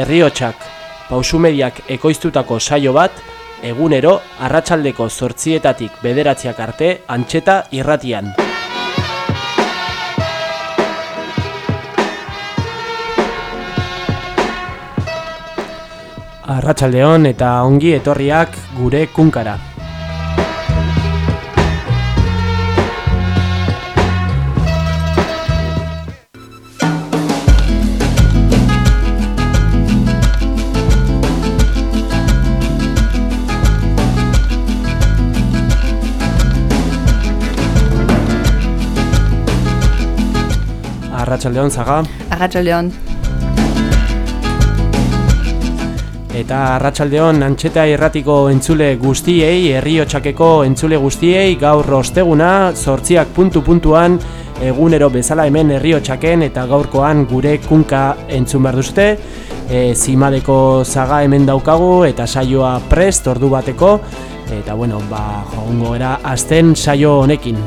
herriotsak, pausumediak ekoiztutako saio bat, egunero, arratsaldeko zortzietatik bederatziak arte, antxeta irratian. Arratsaldeon eta ongi etorriak gure kunkara. Arratsaldeon zaga. Arratsaldeon. Eta arratsaldeon antxeta irratiko entzule guztiei, herriotxakeko entzule guztiei, gaur osteguna, sortziak puntu puntuan, egunero bezala hemen herriotxaken eta gaurkoan gure kunka entzun behar duzte. E, zimadeko zaga hemen daukagu eta saioa prest ordu bateko, eta bueno, ba, joango era azten saio honekin.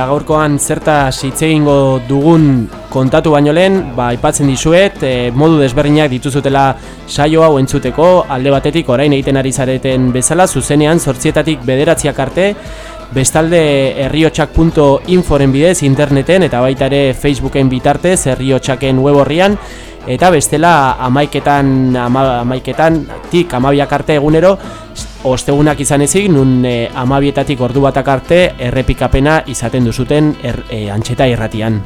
Eta gaurkoan zerta hitz egingo dugun kontatu baino lehen, ba aipatzen dizuet, e, modu desberdinak dituzutela saio hau entzuteko, alde batetik orain egiten ari zareten bezala zuzenean 8 bederatziak arte, bestalde herriotsak.inforen bidez interneten eta baita ere Facebooken bitartez herriotsaken web horrian eta bestela amaiketan ama, amaiketan tik amabiak arte egunero ostegunak izan ezik nun e, amabietatik ordu batak arte errepikapena izaten duzuten er, e, antxeta irratian.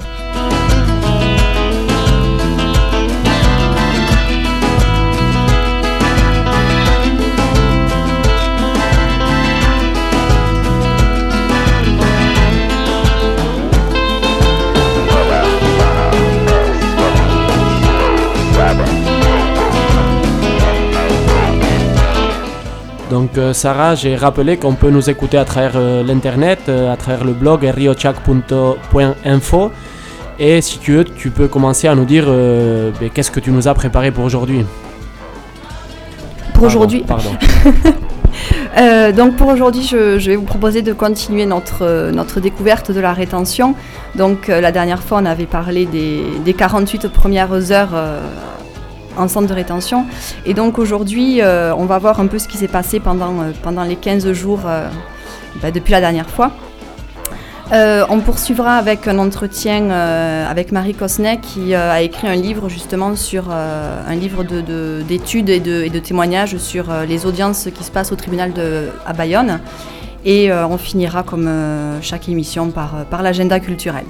Donc euh, Sarah, j'ai rappelé qu'on peut nous écouter à travers euh, l'internet, euh, à travers le blog riochak.info. Et si tu veux, tu peux commencer à nous dire ben, qu'est-ce que tu nous as préparé pour aujourd'hui? Pour aujourd'hui? Pardon. donc pour aujourd'hui, je, vais vous proposer de continuer notre, notre découverte de la rétention. Donc la dernière fois, on avait parlé des, des 48 premières heures en centre de rétention. Et donc aujourd'hui, euh, on va voir un peu ce qui s'est passé pendant, euh, pendant les 15 jours euh, bah, depuis la dernière fois. on poursuivra avec un entretien avec Marie Cosnet qui a écrit un livre justement sur un livre d'études et, de, et, de, témoignages sur les audiences qui se passent au tribunal de, à Bayonne. Et on finira comme chaque émission par, par l'agenda culturel.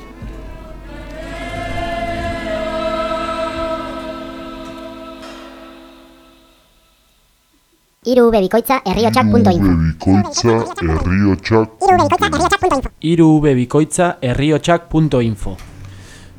irubebikoitza.info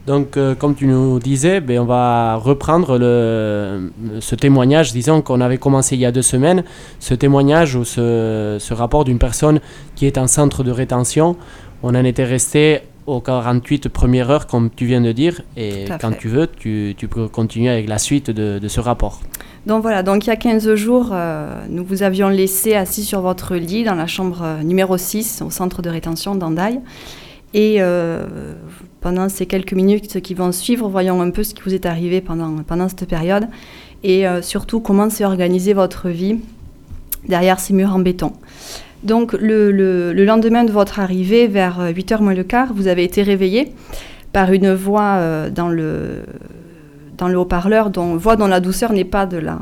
Donc, euh, comme tu nous disais, ben, on va reprendre le, ce témoignage, disons qu'on avait commencé il y a deux semaines, ce témoignage ou ce, ce rapport d'une personne qui est en centre de rétention. On en était resté aux 48 premières heures, comme tu viens de dire, et quand tu veux, tu, tu, peux continuer avec la suite de, de ce rapport. Donc voilà, donc il y a 15 jours, euh, nous vous avions laissé assis sur votre lit dans la chambre euh, numéro 6 au centre de rétention d'Andaï. Et euh, pendant ces quelques minutes qui vont suivre, voyons un peu ce qui vous est arrivé pendant, pendant cette période et surtout comment s'est organisée votre vie derrière ces murs en béton. Donc le, le, le lendemain de votre arrivée, vers 8h moins le quart, vous avez été réveillé par une voix dans le dans le haut-parleur, dont voix dont la douceur n'est pas de la,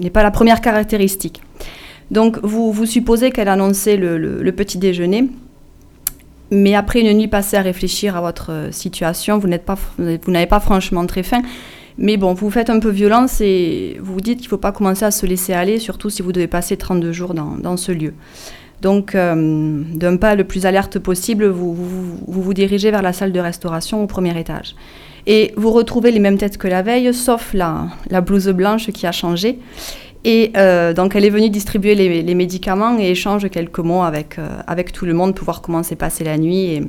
n'est pas la première caractéristique. Donc vous, vous supposez qu'elle annonçait le, petit déjeuner, mais après une nuit passée à réfléchir à votre situation, vous n'êtes pas, vous n'avez pas franchement très faim. Mais bon, vous faites un peu violence et vous vous dites qu'il ne faut pas commencer à se laisser aller, surtout si vous devez passer 32 jours dans, ce lieu. Donc, euh, d'un pas le plus alerte possible, vous vous dirigez vers la salle de restauration au premier étage. Et vous retrouvez les mêmes têtes que la veille, sauf la, la blouse blanche qui a changé. Et euh, donc elle est venue distribuer les, médicaments et échange quelques mots avec, euh, avec tout le monde pour voir comment s'est passée la nuit et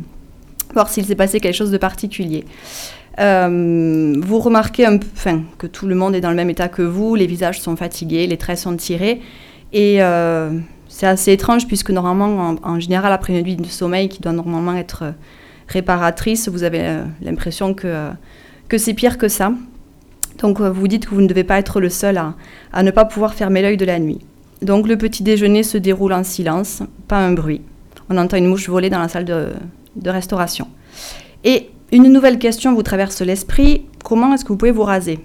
voir s'il s'est passé quelque chose de particulier. Euh, vous remarquez un, enfin, que tout le monde est dans le même état que vous, les visages sont fatigués, les traits sont tirés. Et c'est assez étrange puisque normalement, en, général, après une nuit de sommeil qui doit normalement être réparatrice, vous avez l'impression que, que c'est pire que ça. Donc euh, vous dites que vous ne devez pas être le seul à, ne pas pouvoir fermer l'œil de la nuit. Donc le petit déjeuner se déroule en silence, pas un bruit. On entend une mouche voler dans la salle de, restauration. Et une nouvelle question vous traverse l'esprit, comment est-ce que vous pouvez vous raser?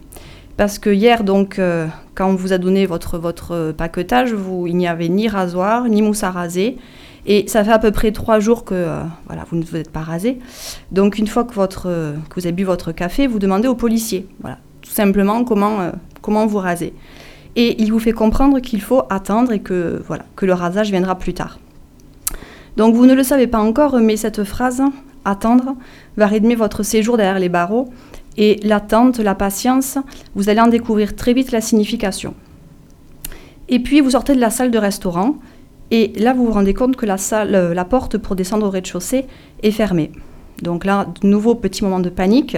Parce que hier, donc, euh, quand on vous a donné votre, votre paquetage, vous, il n'y avait ni rasoir, ni mousse à raser. Et ça fait à peu près trois jours que euh, voilà, vous ne vous êtes pas rasé. Donc une fois que, vous avez bu votre café, vous demandez au policier. Voilà, tout simplement comment, euh, comment vous raser. Et il vous fait comprendre qu'il faut attendre et que, voilà, que le rasage viendra plus tard. Donc vous ne le savez pas encore, mais cette phrase, attendre, va rythmer votre séjour derrière les barreaux. Et l'attente, la patience, vous allez en découvrir très vite la signification. Et puis vous sortez de la salle de restaurant, et là vous vous rendez compte que la, salle, euh, la porte pour descendre au rez-de-chaussée est fermée. Donc là, de nouveau, petit moment de panique.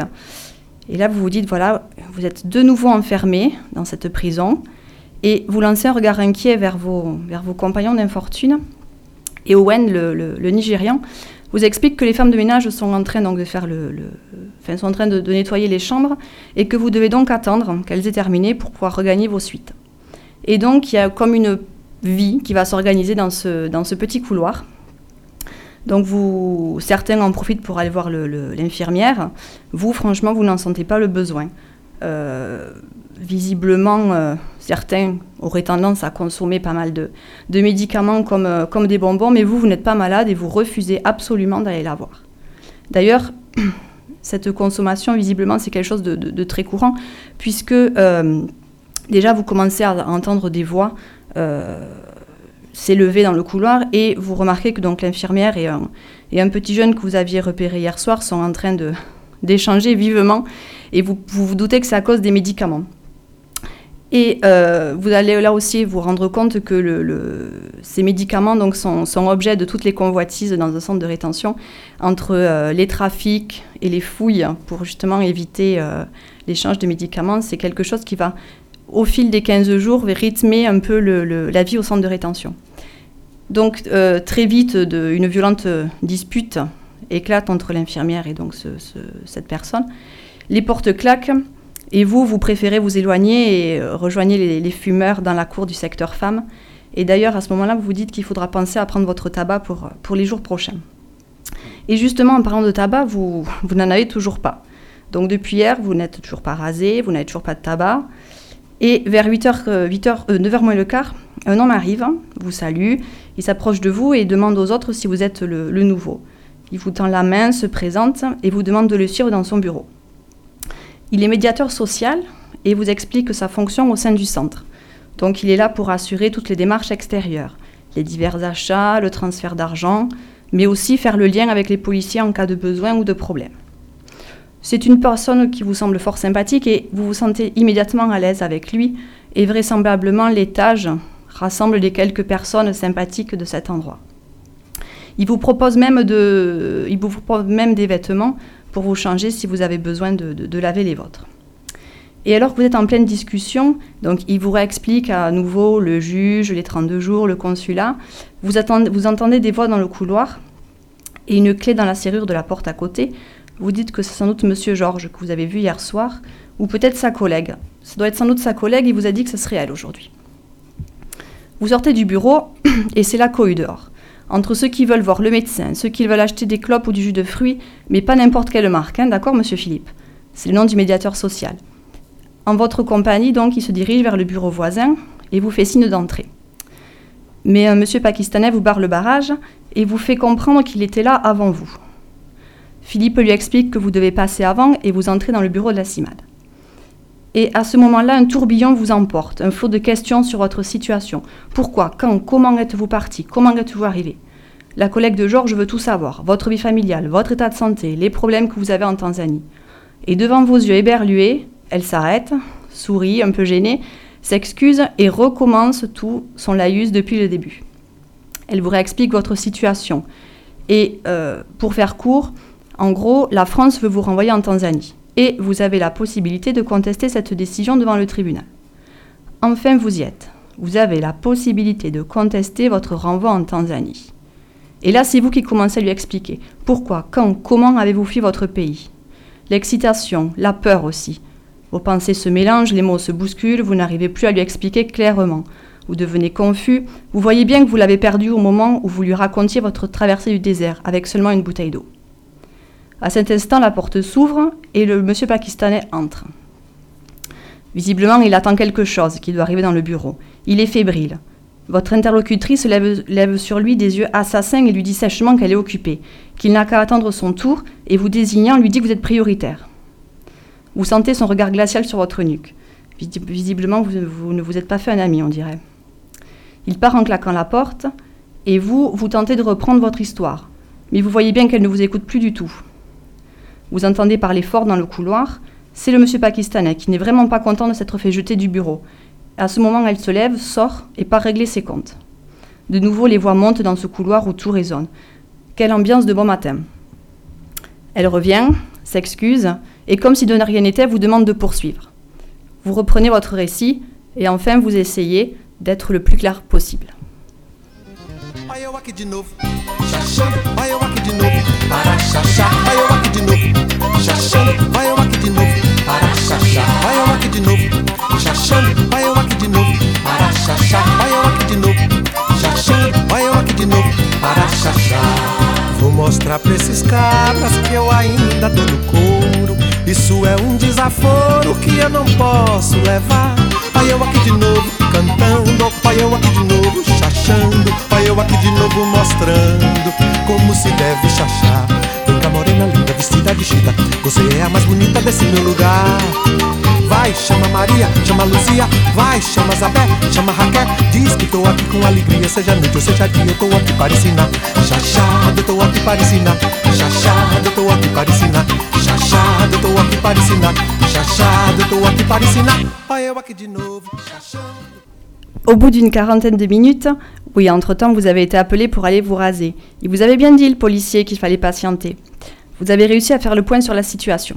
Et là, vous vous dites, voilà, vous êtes de nouveau enfermé dans cette prison et vous lancez un regard inquiet vers vos, vers vos compagnons d'infortune. Et Owen, le, Nigérian, vous explique que les femmes de ménage sont en train donc de faire le, sont en train de, nettoyer les chambres et que vous devez donc attendre qu'elles aient terminé pour pouvoir regagner vos suites. Et donc il y a comme une vie qui va s'organiser dans ce, dans ce petit couloir donc vous, certains en profitent pour aller voir l'infirmière. Vous, franchement, vous n'en sentez pas le besoin. Euh, visiblement, euh, certains auraient tendance à consommer pas mal de, médicaments comme, euh, comme des bonbons, mais vous, vous n'êtes pas malade et vous refusez absolument d'aller la voir. D'ailleurs, cette consommation, visiblement, c'est quelque chose de, très courant, puisque déjà, vous commencez à entendre des voix s'élever dans le couloir et vous remarquez que donc l'infirmière et un, et un petit jeune que vous aviez repéré hier soir sont en train de, d'échanger vivement et vous, vous, doutez que c'est à cause des médicaments. Et euh, vous allez là aussi vous rendre compte que le, ces médicaments donc, sont, sont, objet de toutes les convoitises dans un centre de rétention entre euh, les trafics et les fouilles pour justement éviter euh, l'échange de médicaments. C'est quelque chose qui va au fil des 15 jours, rythmer un peu la vie au centre de rétention. Donc euh, très vite, une violente dispute éclate entre l'infirmière et donc cette personne. Les portes claquent et vous, vous préférez vous éloigner et euh, rejoignez les, fumeurs dans la cour du secteur femmes. Et d'ailleurs, à ce moment-là, vous vous dites qu'il faudra penser à prendre votre tabac pour, les jours prochains. Et justement, en parlant de tabac, vous, vous n'en avez toujours pas. Donc depuis hier, vous n'êtes toujours pas rasé, vous n'avez toujours pas de tabac. Et vers 8h, 8h, 9h moins le quart, un homme arrive, vous salue, il s'approche de vous et demande aux autres si vous êtes le, nouveau. Il vous tend la main, se présente et vous demande de le suivre dans son bureau. Il est médiateur social et vous explique sa fonction au sein du centre. Donc il est là pour assurer toutes les démarches extérieures, les divers achats, le transfert d'argent, mais aussi faire le lien avec les policiers en cas de besoin ou de problème. C'est une personne qui vous semble fort sympathique et vous vous sentez immédiatement à l'aise avec lui et vraisemblablement l'étage rassemble les quelques personnes sympathiques de cet endroit. Il vous propose même, de, il vous propose même des vêtements pour vous changer si vous avez besoin de, laver les vôtres. Et alors que vous êtes en pleine discussion, donc il vous réexplique à nouveau le juge, les 32 jours, le consulat, vous entendez des voix dans le couloir et une clé dans la serrure de la porte à côté vous dites que c'est sans doute Monsieur Georges que vous avez vu hier soir, ou peut-être sa collègue. Ça doit être sans doute sa collègue, il vous a dit que ce serait elle aujourd'hui. Vous sortez du bureau et c'est la cohue dehors. Entre ceux qui veulent voir le médecin, ceux qui veulent acheter des clopes ou du jus de fruits, mais pas n'importe quelle marque, hein, d'accord, monsieur Philippe? C'est le nom du médiateur social. En votre compagnie, donc, il se dirige vers le bureau voisin et vous fait signe d'entrée. Mais un monsieur pakistanais vous barre le barrage et vous fait comprendre qu'il était là avant vous. Philippe lui explique que vous devez passer avant et vous entrez dans le bureau de la CIMAD. Et à ce moment-là, un tourbillon vous emporte, un flot de questions sur votre situation. Pourquoi Quand Comment êtes-vous parti Comment êtes-vous arrivé? La collègue de Georges veut tout savoir, votre vie familiale, votre état de santé, les problèmes que vous avez en Tanzanie. Et devant vos yeux éberlués, elle s'arrête, sourit, un peu gênée, s'excuse et recommence tout son laïus depuis le début. Elle vous réexplique votre situation. Et euh, pour faire court, en gros, la France veut vous renvoyer en Tanzanie. Et vous avez la possibilité de contester cette décision devant le tribunal. Enfin, vous y êtes. Vous avez la possibilité de contester votre renvoi en Tanzanie. Et là, c'est vous qui commencez à lui expliquer pourquoi, quand, comment avez-vous fui votre pays. L'excitation, la peur aussi. Vos pensées se mélangent, les mots se bousculent, vous n'arrivez plus à lui expliquer clairement. Vous devenez confus, vous voyez bien que vous l'avez perdu au moment où vous lui racontiez votre traversée du désert avec seulement une bouteille d'eau. À cet instant, la porte s'ouvre et le monsieur pakistanais entre. Visiblement, il attend quelque chose qui doit arriver dans le bureau. Il est fébrile. Votre interlocutrice lève, sur lui des yeux assassins et lui dit sèchement qu'elle est occupée, qu'il n'a qu'à attendre son tour, et vous désignant lui dit que vous êtes prioritaire. Vous sentez son regard glacial sur votre nuque. Visiblement, vous, ne vous êtes pas fait un ami, on dirait. Il part en claquant la porte, et vous, vous tentez de reprendre votre histoire. Mais vous voyez bien qu'elle ne vous écoute plus du tout. Vous entendez parler fort dans le couloir. C'est le monsieur pakistanais qui n'est vraiment pas content de s'être fait jeter du bureau à ce moment, elle se lève, sort et part régler ses comptes. De nouveau, les voix montent dans ce couloir où tout résonne. Quelle ambiance de bon matin. Elle revient, s'excuse, et comme si de rien n'était, vous demande de poursuivre. Vous reprenez votre récit, et enfin vous essayez d'être le plus clair possible. Xaxando, vai eu aqui de novo. Para xaxá, vai eu aqui de novo. Xaxando, vai eu aqui de novo. Para xaxá, vai eu aqui de novo. Xaxando, vai eu aqui de novo. Para xaxá, vai eu aqui de novo. Xaxando, vai eu aqui de novo. Para xaxá. Vou mostrar pra esses cabras que eu ainda dou no couro. Isso é um desaforo que eu não posso levar. Vai eu aqui de novo, cantando. Vai eu aqui de novo, chachando, vai eu aqui de novo mostrando como se deve chachar. Vem cá, morena linda, vestida de chita, você é a mais bonita desse meu lugar. Vai, chama Maria, chama Luzia, vai, chama Zabé, chama Raquel. Diz que tô aqui com alegria, seja noite ou seja dia, eu tô aqui para ensinar. Chachado, eu tô aqui para ensinar. Chachado, eu tô aqui para ensinar. Chachado, eu tô aqui para ensinar. Chachado, eu tô aqui para ensinar. Vai eu aqui de novo, Au bout d'une quarantaine de minutes, oui, entre-temps, vous avez été appelé pour aller vous raser. Il vous avait bien dit, le policier, qu'il fallait patienter. Vous avez réussi à faire le point sur la situation.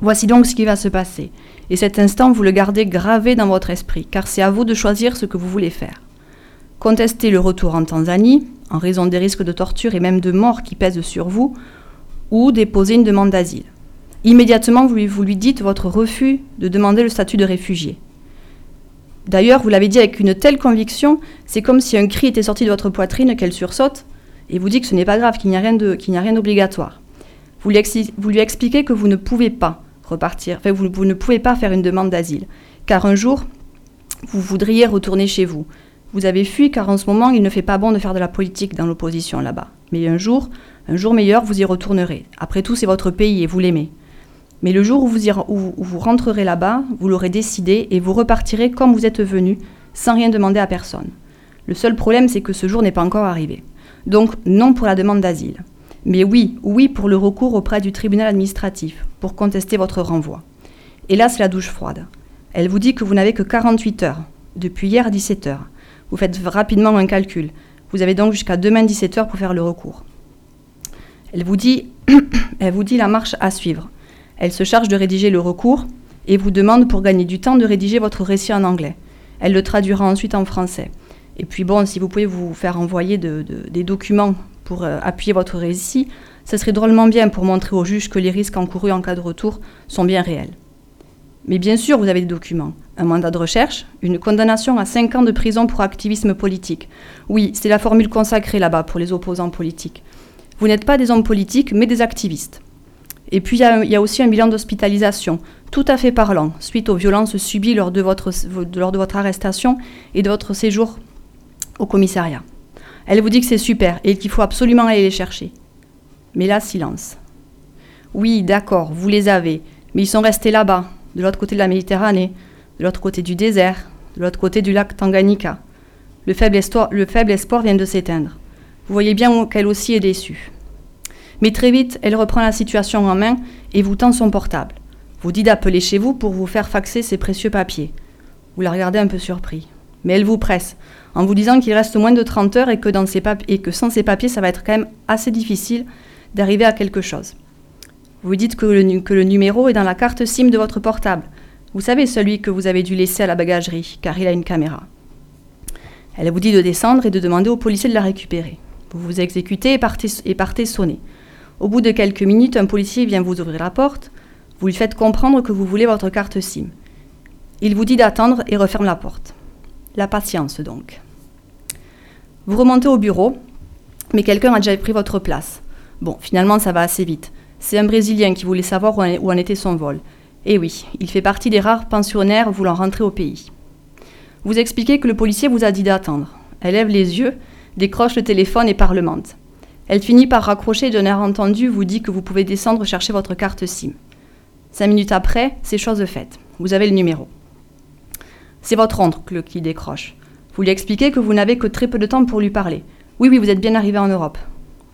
Voici donc ce qui va se passer. Et cet instant, vous le gardez gravé dans votre esprit, car c'est à vous de choisir ce que vous voulez faire. Contester le retour en Tanzanie, en raison des risques de torture et même de mort qui pèsent sur vous, ou déposer une demande d'asile. Immédiatement, vous lui, vous lui dites votre refus de demander le statut de réfugié. D'ailleurs, vous l'avez dit avec une telle conviction, c'est comme si un cri était sorti de votre poitrine, qu'elle sursaute, et vous dit que ce n'est pas grave, qu'il n'y a rien d'obligatoire. Vous, lui expliquez que vous ne pouvez pas repartir. Enfin, vous ne pouvez pas faire une demande d'asile, car un jour, vous voudriez retourner chez vous. Vous avez fui car en ce moment, il ne fait pas bon de faire de la politique dans l'opposition là-bas. Mais un jour, un jour meilleur, vous y retournerez. Après tout, c'est votre pays et vous l'aimez. Mais le jour où vous, rentrerez là-bas, vous l'aurez décidé et vous repartirez comme vous êtes venu, sans rien demander à personne. Le seul problème, c'est que ce jour n'est pas encore arrivé. Donc, non pour la demande d'asile. Mais oui, oui pour le recours auprès du tribunal administratif, pour contester votre renvoi. Et là, c'est la douche froide. Elle vous dit que vous n'avez que 48 heures, depuis hier à 17 heures. Vous faites rapidement un calcul. Vous avez donc jusqu'à demain 17 heures pour faire le recours. Elle vous dit, elle vous dit la marche à suivre. Elle se charge de rédiger le recours et vous demande pour gagner du temps de rédiger votre récit en anglais. Elle le traduira ensuite en français. Et puis bon, si vous pouvez vous faire envoyer des documents pour euh, appuyer votre récit, ce serait drôlement bien pour montrer au juge que les risques encourus en cas de retour sont bien réels. Mais bien sûr, vous avez des documents. Un mandat de recherche, une condamnation à 5 ans de prison pour activisme politique. Oui, c'est la formule consacrée là-bas pour les opposants politiques. Vous n'êtes pas des hommes politiques, mais des activistes. Et puis il y, a aussi un bilan d'hospitalisation, tout à fait parlant, suite aux violences subies lors de votre, arrestation et de votre séjour au commissariat. Elle vous dit que c'est super et qu'il faut absolument aller les chercher. Mais là, silence. Oui, d'accord, vous les avez, mais ils sont restés là-bas, de l'autre côté de la Méditerranée, de l'autre côté du désert, de l'autre côté du lac Tanganyika. Le faible espoir vient de s'éteindre. Vous voyez bien qu'elle aussi est déçue. Mais très vite, elle reprend la situation en main et vous tend son portable. Vous dit d'appeler chez vous pour vous faire faxer ses précieux papiers. Vous la regardez un peu surpris. Mais elle vous presse, en vous disant qu'il reste moins de 30 heures et que, ces sans ces papiers, ça va être quand même assez difficile d'arriver à quelque chose. Vous dites que le, numéro est dans la carte SIM de votre portable. Vous savez, celui que vous avez dû laisser à la bagagerie, car il a une caméra. Elle vous dit de descendre et de demander au policier de la récupérer. Vous vous exécutez et partez sonner. Au bout de quelques minutes, un policier vient vous ouvrir la porte. Vous lui faites comprendre que vous voulez votre carte SIM. Il vous dit d'attendre et referme la porte. La patience donc. Vous remontez au bureau, mais quelqu'un a déjà pris votre place. Bon, finalement, ça va assez vite. C'est un Brésilien qui voulait savoir où en était son vol. Et oui, il fait partie des rares pensionnaires voulant rentrer au pays. Vous expliquez que le policier vous a dit d'attendre. Elle lève les yeux, décroche le téléphone et parlemente. Elle finit par raccrocher d'un air entendu, vous dit que vous pouvez descendre chercher votre carte SIM. Cinq minutes après, c'est chose faite. Vous avez le numéro. C'est votre oncle qui décroche. Vous lui expliquez que vous n'avez que très peu de temps pour lui parler. Oui, oui, vous êtes bien arrivé en Europe.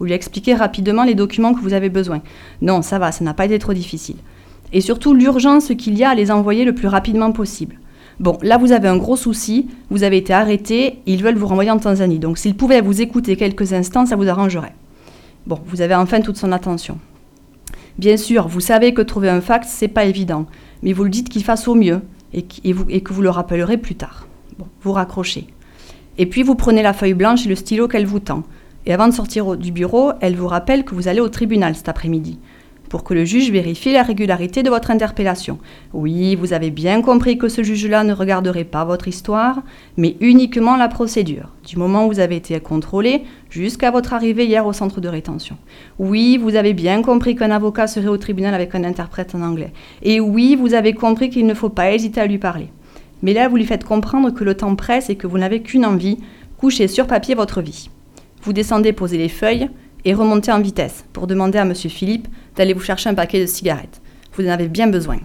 Vous lui expliquez rapidement les documents que vous avez besoin. Non, ça va, ça n'a pas été trop difficile. Et surtout l'urgence qu'il y a à les envoyer le plus rapidement possible. Bon, là vous avez un gros souci, vous avez été arrêté et ils veulent vous renvoyer en Tanzanie. Donc s'ils pouvaient vous écouter quelques instants, ça vous arrangerait. Bon, vous avez enfin toute son attention. Bien sûr, vous savez que trouver un fax, c'est pas évident, mais vous le dites qu'il fasse au mieux et, et que vous le rappellerez plus tard. Bon, vous raccrochez. Et puis vous prenez la feuille blanche et le stylo qu'elle vous tend. Et avant de sortir du bureau, elle vous rappelle que vous allez au tribunal cet après-midi pour que le juge vérifie la régularité de votre interpellation. Oui, vous avez bien compris que ce juge-là ne regarderait pas votre histoire, mais uniquement la procédure, du moment où vous avez été contrôlé jusqu'à votre arrivée hier au centre de rétention. Oui, vous avez bien compris qu'un avocat serait au tribunal avec un interprète en anglais. Et oui, vous avez compris qu'il ne faut pas hésiter à lui parler. Mais là, vous lui faites comprendre que le temps presse et que vous n'avez qu'une envie, coucher sur papier votre vie. Vous descendez poser les feuilles et remontez en vitesse pour demander à M. Philippe d'aller vous chercher un paquet de cigarettes. Vous en avez bien besoin.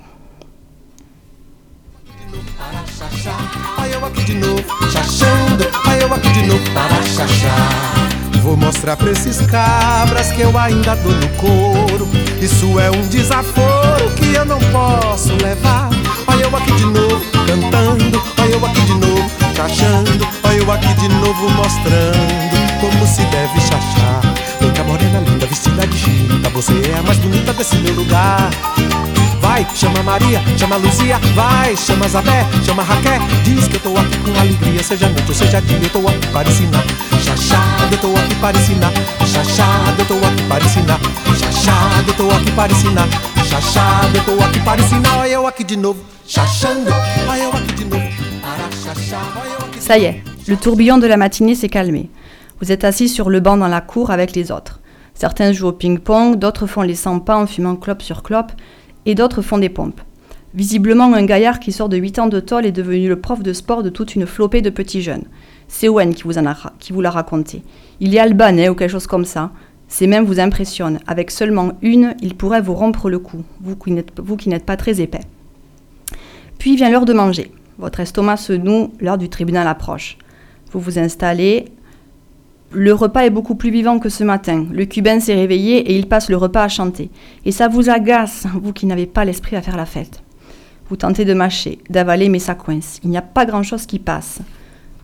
Vou mostrar pra esses cabras que eu ainda dou no couro. Isso é um desaforo que eu não posso levar. Olha eu aqui de novo, cantando. Olha eu aqui de novo, chachando. Olha eu aqui de novo, mostrando como se deve chachar. Louca morena linda, vestida de chita, você é a mais bonita desse meu lugar. Vai, chama Maria, chama Luzia, vai, chama Zabé, chama Raquel. Diz que eu tô aqui com alegria, seja noite ou seja dia, eu tô aqui para ensinar. Chachada, eu tô aqui para ensinar. Chachada, eu tô aqui para ensinar. Chachada, eu tô aqui para ensinar. Chachada, eu tô aqui para ensinar. Olha eu aqui de novo, chachando. Olha eu aqui de novo, para chachar. Ça y est, le tourbillon de la matinée s'est calmé. Vous êtes assis sur le banc dans la cour avec les autres. Certains jouent au ping-pong, d'autres font les 100 pas en fumant clope sur clope, et d'autres font des pompes. Visiblement, un gaillard qui sort de 8 ans de tôle est devenu le prof de sport de toute une flopée de petits jeunes. C'est Owen qui vous, l'a raconté. Il est albanais ou quelque chose comme ça. Ces mêmes vous impressionnent. Avec seulement une, il pourrait vous rompre le cou, vous qui n'êtes pas très épais. Puis vient l'heure de manger. Votre estomac se noue, l'heure du tribunal approche. Vous vous installez, le repas est beaucoup plus vivant que ce matin. Le cubain s'est réveillé et il passe le repas à chanter. Et ça vous agace, vous qui n'avez pas l'esprit à faire la fête. Vous tentez de mâcher, d'avaler, mais ça coince. Il n'y a pas grand-chose qui passe.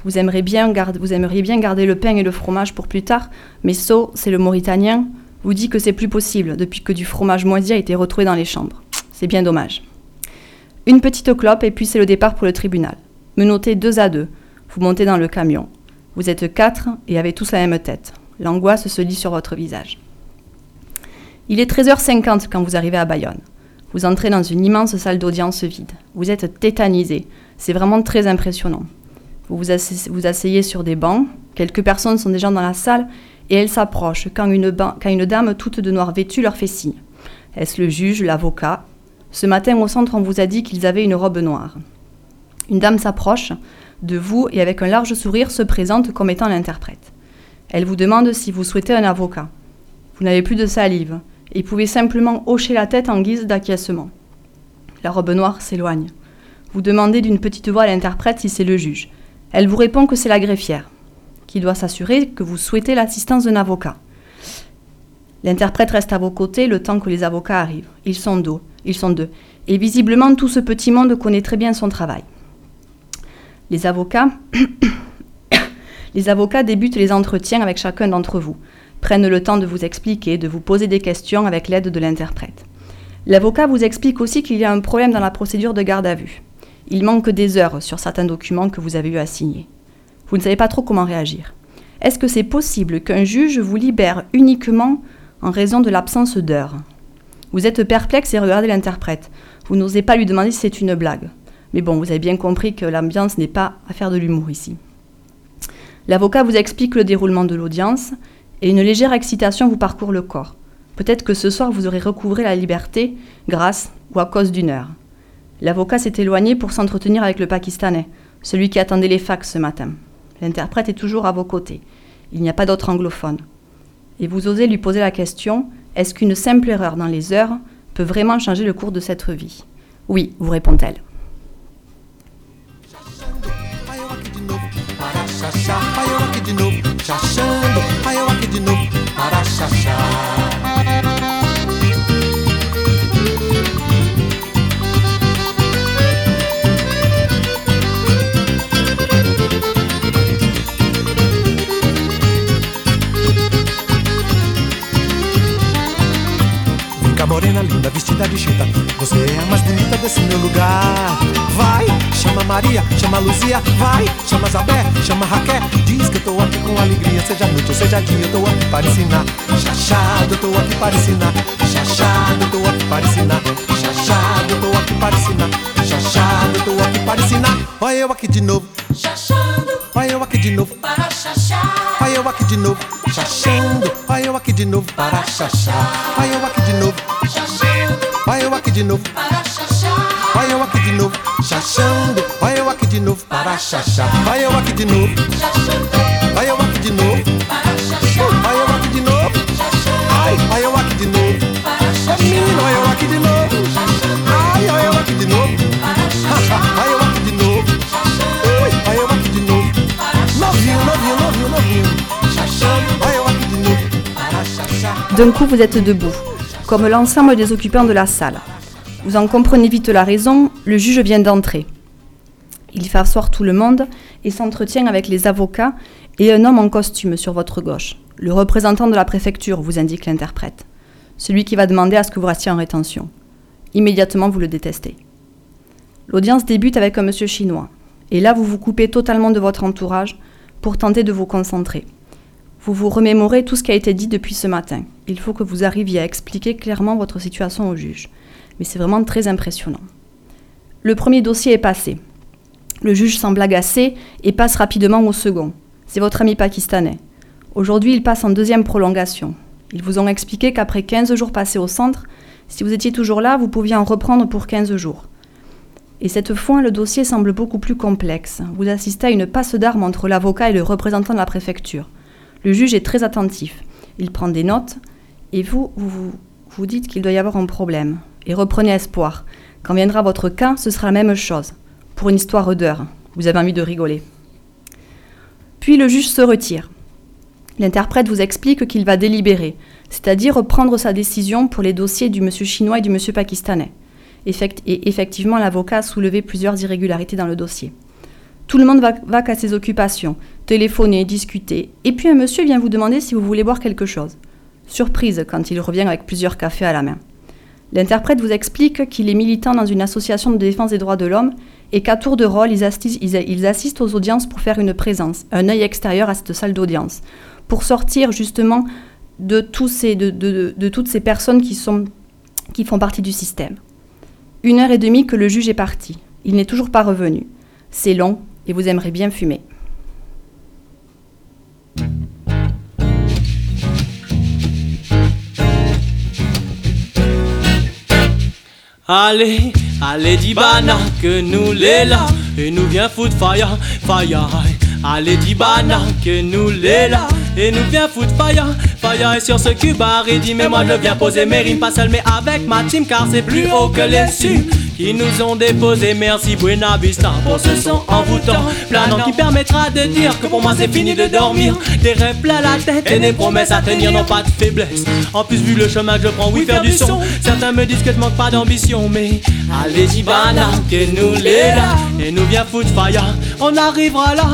Vous aimeriez, bien garder, le pain et le fromage pour plus tard, mais So, c'est le Mauritanien, vous dit que c'est plus possible depuis que du fromage moisi a été retrouvé dans les chambres. C'est bien dommage. Une petite clope et puis c'est le départ pour le tribunal. Menotté deux à deux. Vous montez dans le camion. Vous êtes quatre et avez tous la même tête. L'angoisse se lit sur votre visage. Il est 13h50 quand vous arrivez à Bayonne. Vous entrez dans une immense salle d'audience vide. Vous êtes tétanisé. C'est vraiment très impressionnant. Vous vous, asseyez, sur des bancs. Quelques personnes sont déjà dans la salle et elles s'approchent quand quand une dame toute de noir vêtue leur fait signe. Est-ce le juge, l'avocat? Ce matin au centre, on vous a dit qu'ils avaient une robe noire. Une dame s'approche, de vous et avec un large sourire se présente comme étant l'interprète. Elle vous demande si vous souhaitez un avocat. Vous n'avez plus de salive et pouvez simplement hocher la tête en guise d'acquiescement. La robe noire s'éloigne. Vous demandez d'une petite voix à l'interprète si c'est le juge. Elle vous répond que c'est la greffière, qui doit s'assurer que vous souhaitez l'assistance d'un avocat. L'interprète reste à vos côtés le temps que les avocats arrivent. Ils sont deux, ils sont deux. Et visiblement, tout ce petit monde connaît très bien son travail. Les avocats, débutent les entretiens avec chacun d'entre vous, prennent le temps de vous expliquer, de vous poser des questions avec l'aide de l'interprète. L'avocat vous explique aussi qu'il y a un problème dans la procédure de garde à vue. Il manque des heures sur certains documents que vous avez eu à signer. Vous ne savez pas trop comment réagir. Est-ce que c'est possible qu'un juge vous libère uniquement en raison de l'absence d'heures? Vous êtes perplexe et regardez l'interprète. Vous n'osez pas lui demander si c'est une blague. Mais bon, vous avez bien compris que l'ambiance n'est pas à faire de l'humour ici. L'avocat vous explique le déroulement de l'audience et une légère excitation vous parcourt le corps. Peut-être que ce soir vous aurez recouvré la liberté grâce ou à cause d'une heure. L'avocat s'est éloigné pour s'entretenir avec le Pakistanais, celui qui attendait les fax ce matin. L'interprète est toujours à vos côtés. Il n'y a pas d'autre anglophone. Et vous osez lui poser la question est-ce qu'une simple erreur dans les heures peut vraiment changer le cours de cette vie Oui, vous répond-elle. chachando. Aí eu aqui de novo para chachar. Morena linda, vestida de chita. Você é a mais bonita desse meu lugar. Vai, chama Maria, chama Luzia, vai, chama Zabé, chama Raquel. Diz que eu tô aqui com alegria, seja noite ou seja dia, eu tô aqui para ensinar. Chachado, eu tô aqui para ensinar. Chachado, eu tô aqui para ensinar. Chachado, eu tô aqui para ensinar. Chachado, tô aqui para ensinar. Olha eu aqui de novo. Chachando. Olha eu aqui de novo. Para chachar. Olha eu aqui de novo. Chachando. Olha eu aqui de novo. Para chachar. Olha eu aqui de novo. Vai eu aqui de novo para chachar. Vai eu aqui de novo chachando. Vai eu aqui de novo para chachar. Vai eu aqui de novo chachando. Vai eu aqui de novo para chachar. Vai eu aqui de novo Ai, vai eu aqui de novo para chachar. Menino, vai eu aqui de novo D'un coup, vous êtes debout. comme l'ensemble des occupants de la salle. Vous en comprenez vite la raison, le juge vient d'entrer. Il fait asseoir tout le monde et s'entretient avec les avocats et un homme en costume sur votre gauche. Le représentant de la préfecture, vous indique l'interprète. Celui qui va demander à ce que vous restiez en rétention. Immédiatement, vous le détestez. L'audience débute avec un monsieur chinois. Et là, vous vous coupez totalement de votre entourage pour tenter de vous concentrer. Vous vous remémorez tout ce qui a été dit depuis ce matin. Il faut que vous arriviez à expliquer clairement votre situation au juge. Mais c'est vraiment très impressionnant. Le premier dossier est passé. Le juge semble agacé et passe rapidement au second. C'est votre ami pakistanais. Aujourd'hui, il passe en deuxième prolongation. Ils vous ont expliqué qu'après 15 jours passés au centre, si vous étiez toujours là, vous pouviez en reprendre pour 15 jours. Et cette fois, le dossier semble beaucoup plus complexe. Vous assistez à une passe d'armes entre l'avocat et le représentant de la préfecture. Le juge est très attentif. Il prend des notes et vous, vous, dites qu'il doit y avoir un problème. Et reprenez espoir. Quand viendra votre cas, ce sera la même chose. Pour une histoire d'heure. Vous avez envie de rigoler. Puis le juge se retire. L'interprète vous explique qu'il va délibérer, c'est-à-dire prendre sa décision pour les dossiers du monsieur chinois et du monsieur pakistanais. et effectivement, l'avocat a soulevé plusieurs irrégularités dans le dossier. Tout le monde va, va qu'à ses occupations, téléphoner, discuter. Et puis un monsieur vient vous demander si vous voulez boire quelque chose. Surprise quand il revient avec plusieurs cafés à la main. L'interprète vous explique qu'il est militant dans une association de défense des droits de l'homme et qu'à tour de rôle, ils assistent, aux audiences pour faire une présence, un œil extérieur à cette salle d'audience, pour sortir justement de, toutes ces personnes qui, qui font partie du système. Une heure et demie que le juge est parti. Il n'est toujours pas revenu. C'est long, et vous aimerez bien fumer. Allez, allez Dibana, que nous les là, et nous vient foutre fire, fire. Allez Dibana, que nous les là, et nous vient foutre fire, fire. Et sur ce cubar, il dit mais moi je viens poser mes rimes, pas seul mais avec ma team, car c'est plus haut que les cieux qui nous ont déposé. Merci Buena Vista pour ce son envoûtant, planant qui permettra de dire que pour moi c'est fini de dormir. Des rêves plein la tête et des promesses à tenir, non pas de faiblesse. En plus, vu le chemin que je prends, oui, faire du son. Certains me disent que je manque pas d'ambition, mais allez-y, bana, que nous l'est là, et nous vient foutre fire. On arrivera là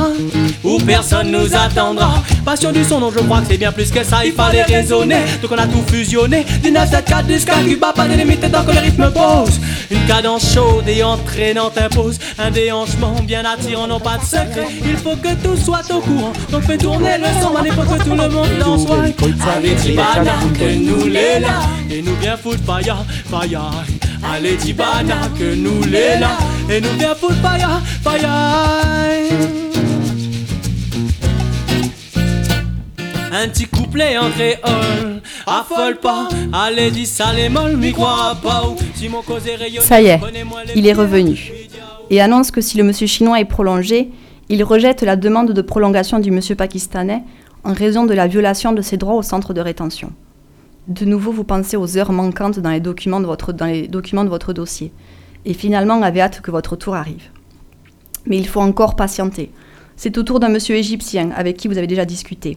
où personne nous attendra. Passion du son, non, je crois que c'est bien plus que ça, il fallait raisonner. Donc on a tout fusionné, du 9, 7, 4 jusqu'à Cuba, pas de limite tant que le rythme pose. Une cadence chaude et entraînante impose un déhanchement bien attirant, non pas de secret. Il faut que tout soit au courant, donc fais tourner le son, allez, pour que tout le monde danse. Allez, Tibana, que nous l'est là, et nous bien foutre fire, fire. Allez, Tibana, que nous l'est là, et nous bien foutre fire, fire. Un petit couplet en créole, affole pas, allez dis ça les molles, m'y crois pas si mon cause est rayonné, Ça y est, il est revenu. Et annonce que si le monsieur chinois est prolongé, il rejette la demande de prolongation du monsieur pakistanais en raison de la violation de ses droits au centre de rétention. De nouveau, vous pensez aux heures manquantes dans les documents de votre, dans les documents de votre dossier. Et finalement, avez hâte que votre tour arrive. Mais il faut encore patienter. C'est au tour d'un monsieur égyptien avec qui vous avez déjà discuté.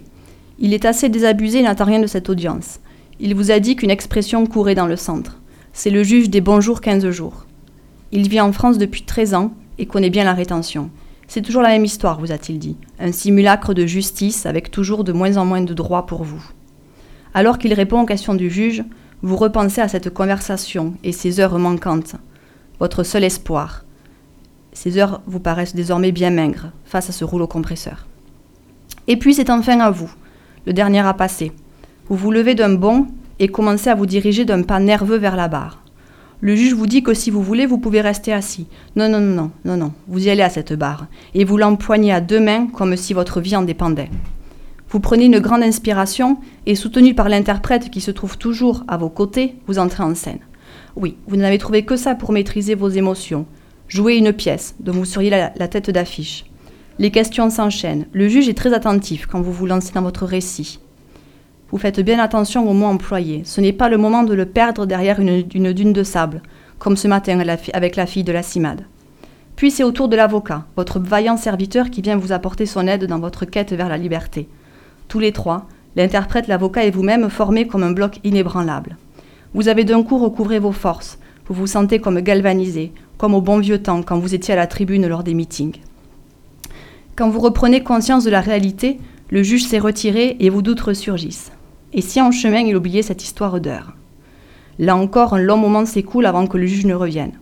Il est assez désabusé et n'attend rien de cette audience. Il vous a dit qu'une expression courait dans le centre. C'est le juge des bonjours 15 jours. Il vit en France depuis 13 ans et connaît bien la rétention. C'est toujours la même histoire, vous a-t-il dit. Un simulacre de justice avec toujours de moins en moins de droits pour vous. Alors qu'il répond aux questions du juge, vous repensez à cette conversation et ces heures manquantes. Votre seul espoir. Ces heures vous paraissent désormais bien maigres face à ce rouleau compresseur. Et puis c'est enfin à vous, le dernier à passer. Vous vous levez d'un bond et commencez à vous diriger d'un pas nerveux vers la barre. Le juge vous dit que si vous voulez, vous pouvez rester assis. Non, non, non, non, non, non, vous y allez à cette barre, et vous l'empoignez à deux mains comme si votre vie en dépendait. Vous prenez une grande inspiration et, soutenu par l'interprète qui se trouve toujours à vos côtés, vous entrez en scène. Oui, vous n'avez trouvé que ça pour maîtriser vos émotions. Jouer une pièce dont vous seriez la tête d'affiche. Les questions s'enchaînent. Le juge est très attentif quand vous vous lancez dans votre récit. Vous faites bien attention aux mots employés. Ce n'est pas le moment de le perdre derrière une, une dune de sable, comme ce matin avec la fille de la CIMAD. Puis c'est au tour de l'avocat, votre vaillant serviteur qui vient vous apporter son aide dans votre quête vers la liberté. Tous les trois, l'interprète, l'avocat et vous-même formez comme un bloc inébranlable. Vous avez d'un coup recouvré vos forces, vous vous sentez comme galvanisé, comme au bon vieux temps quand vous étiez à la tribune lors des meetings. Quand vous reprenez conscience de la réalité, le juge s'est retiré et vos doutes ressurgissent. Et si en chemin il oubliait cette histoire d'heure? Là encore, un long moment s'écoule avant que le juge ne revienne.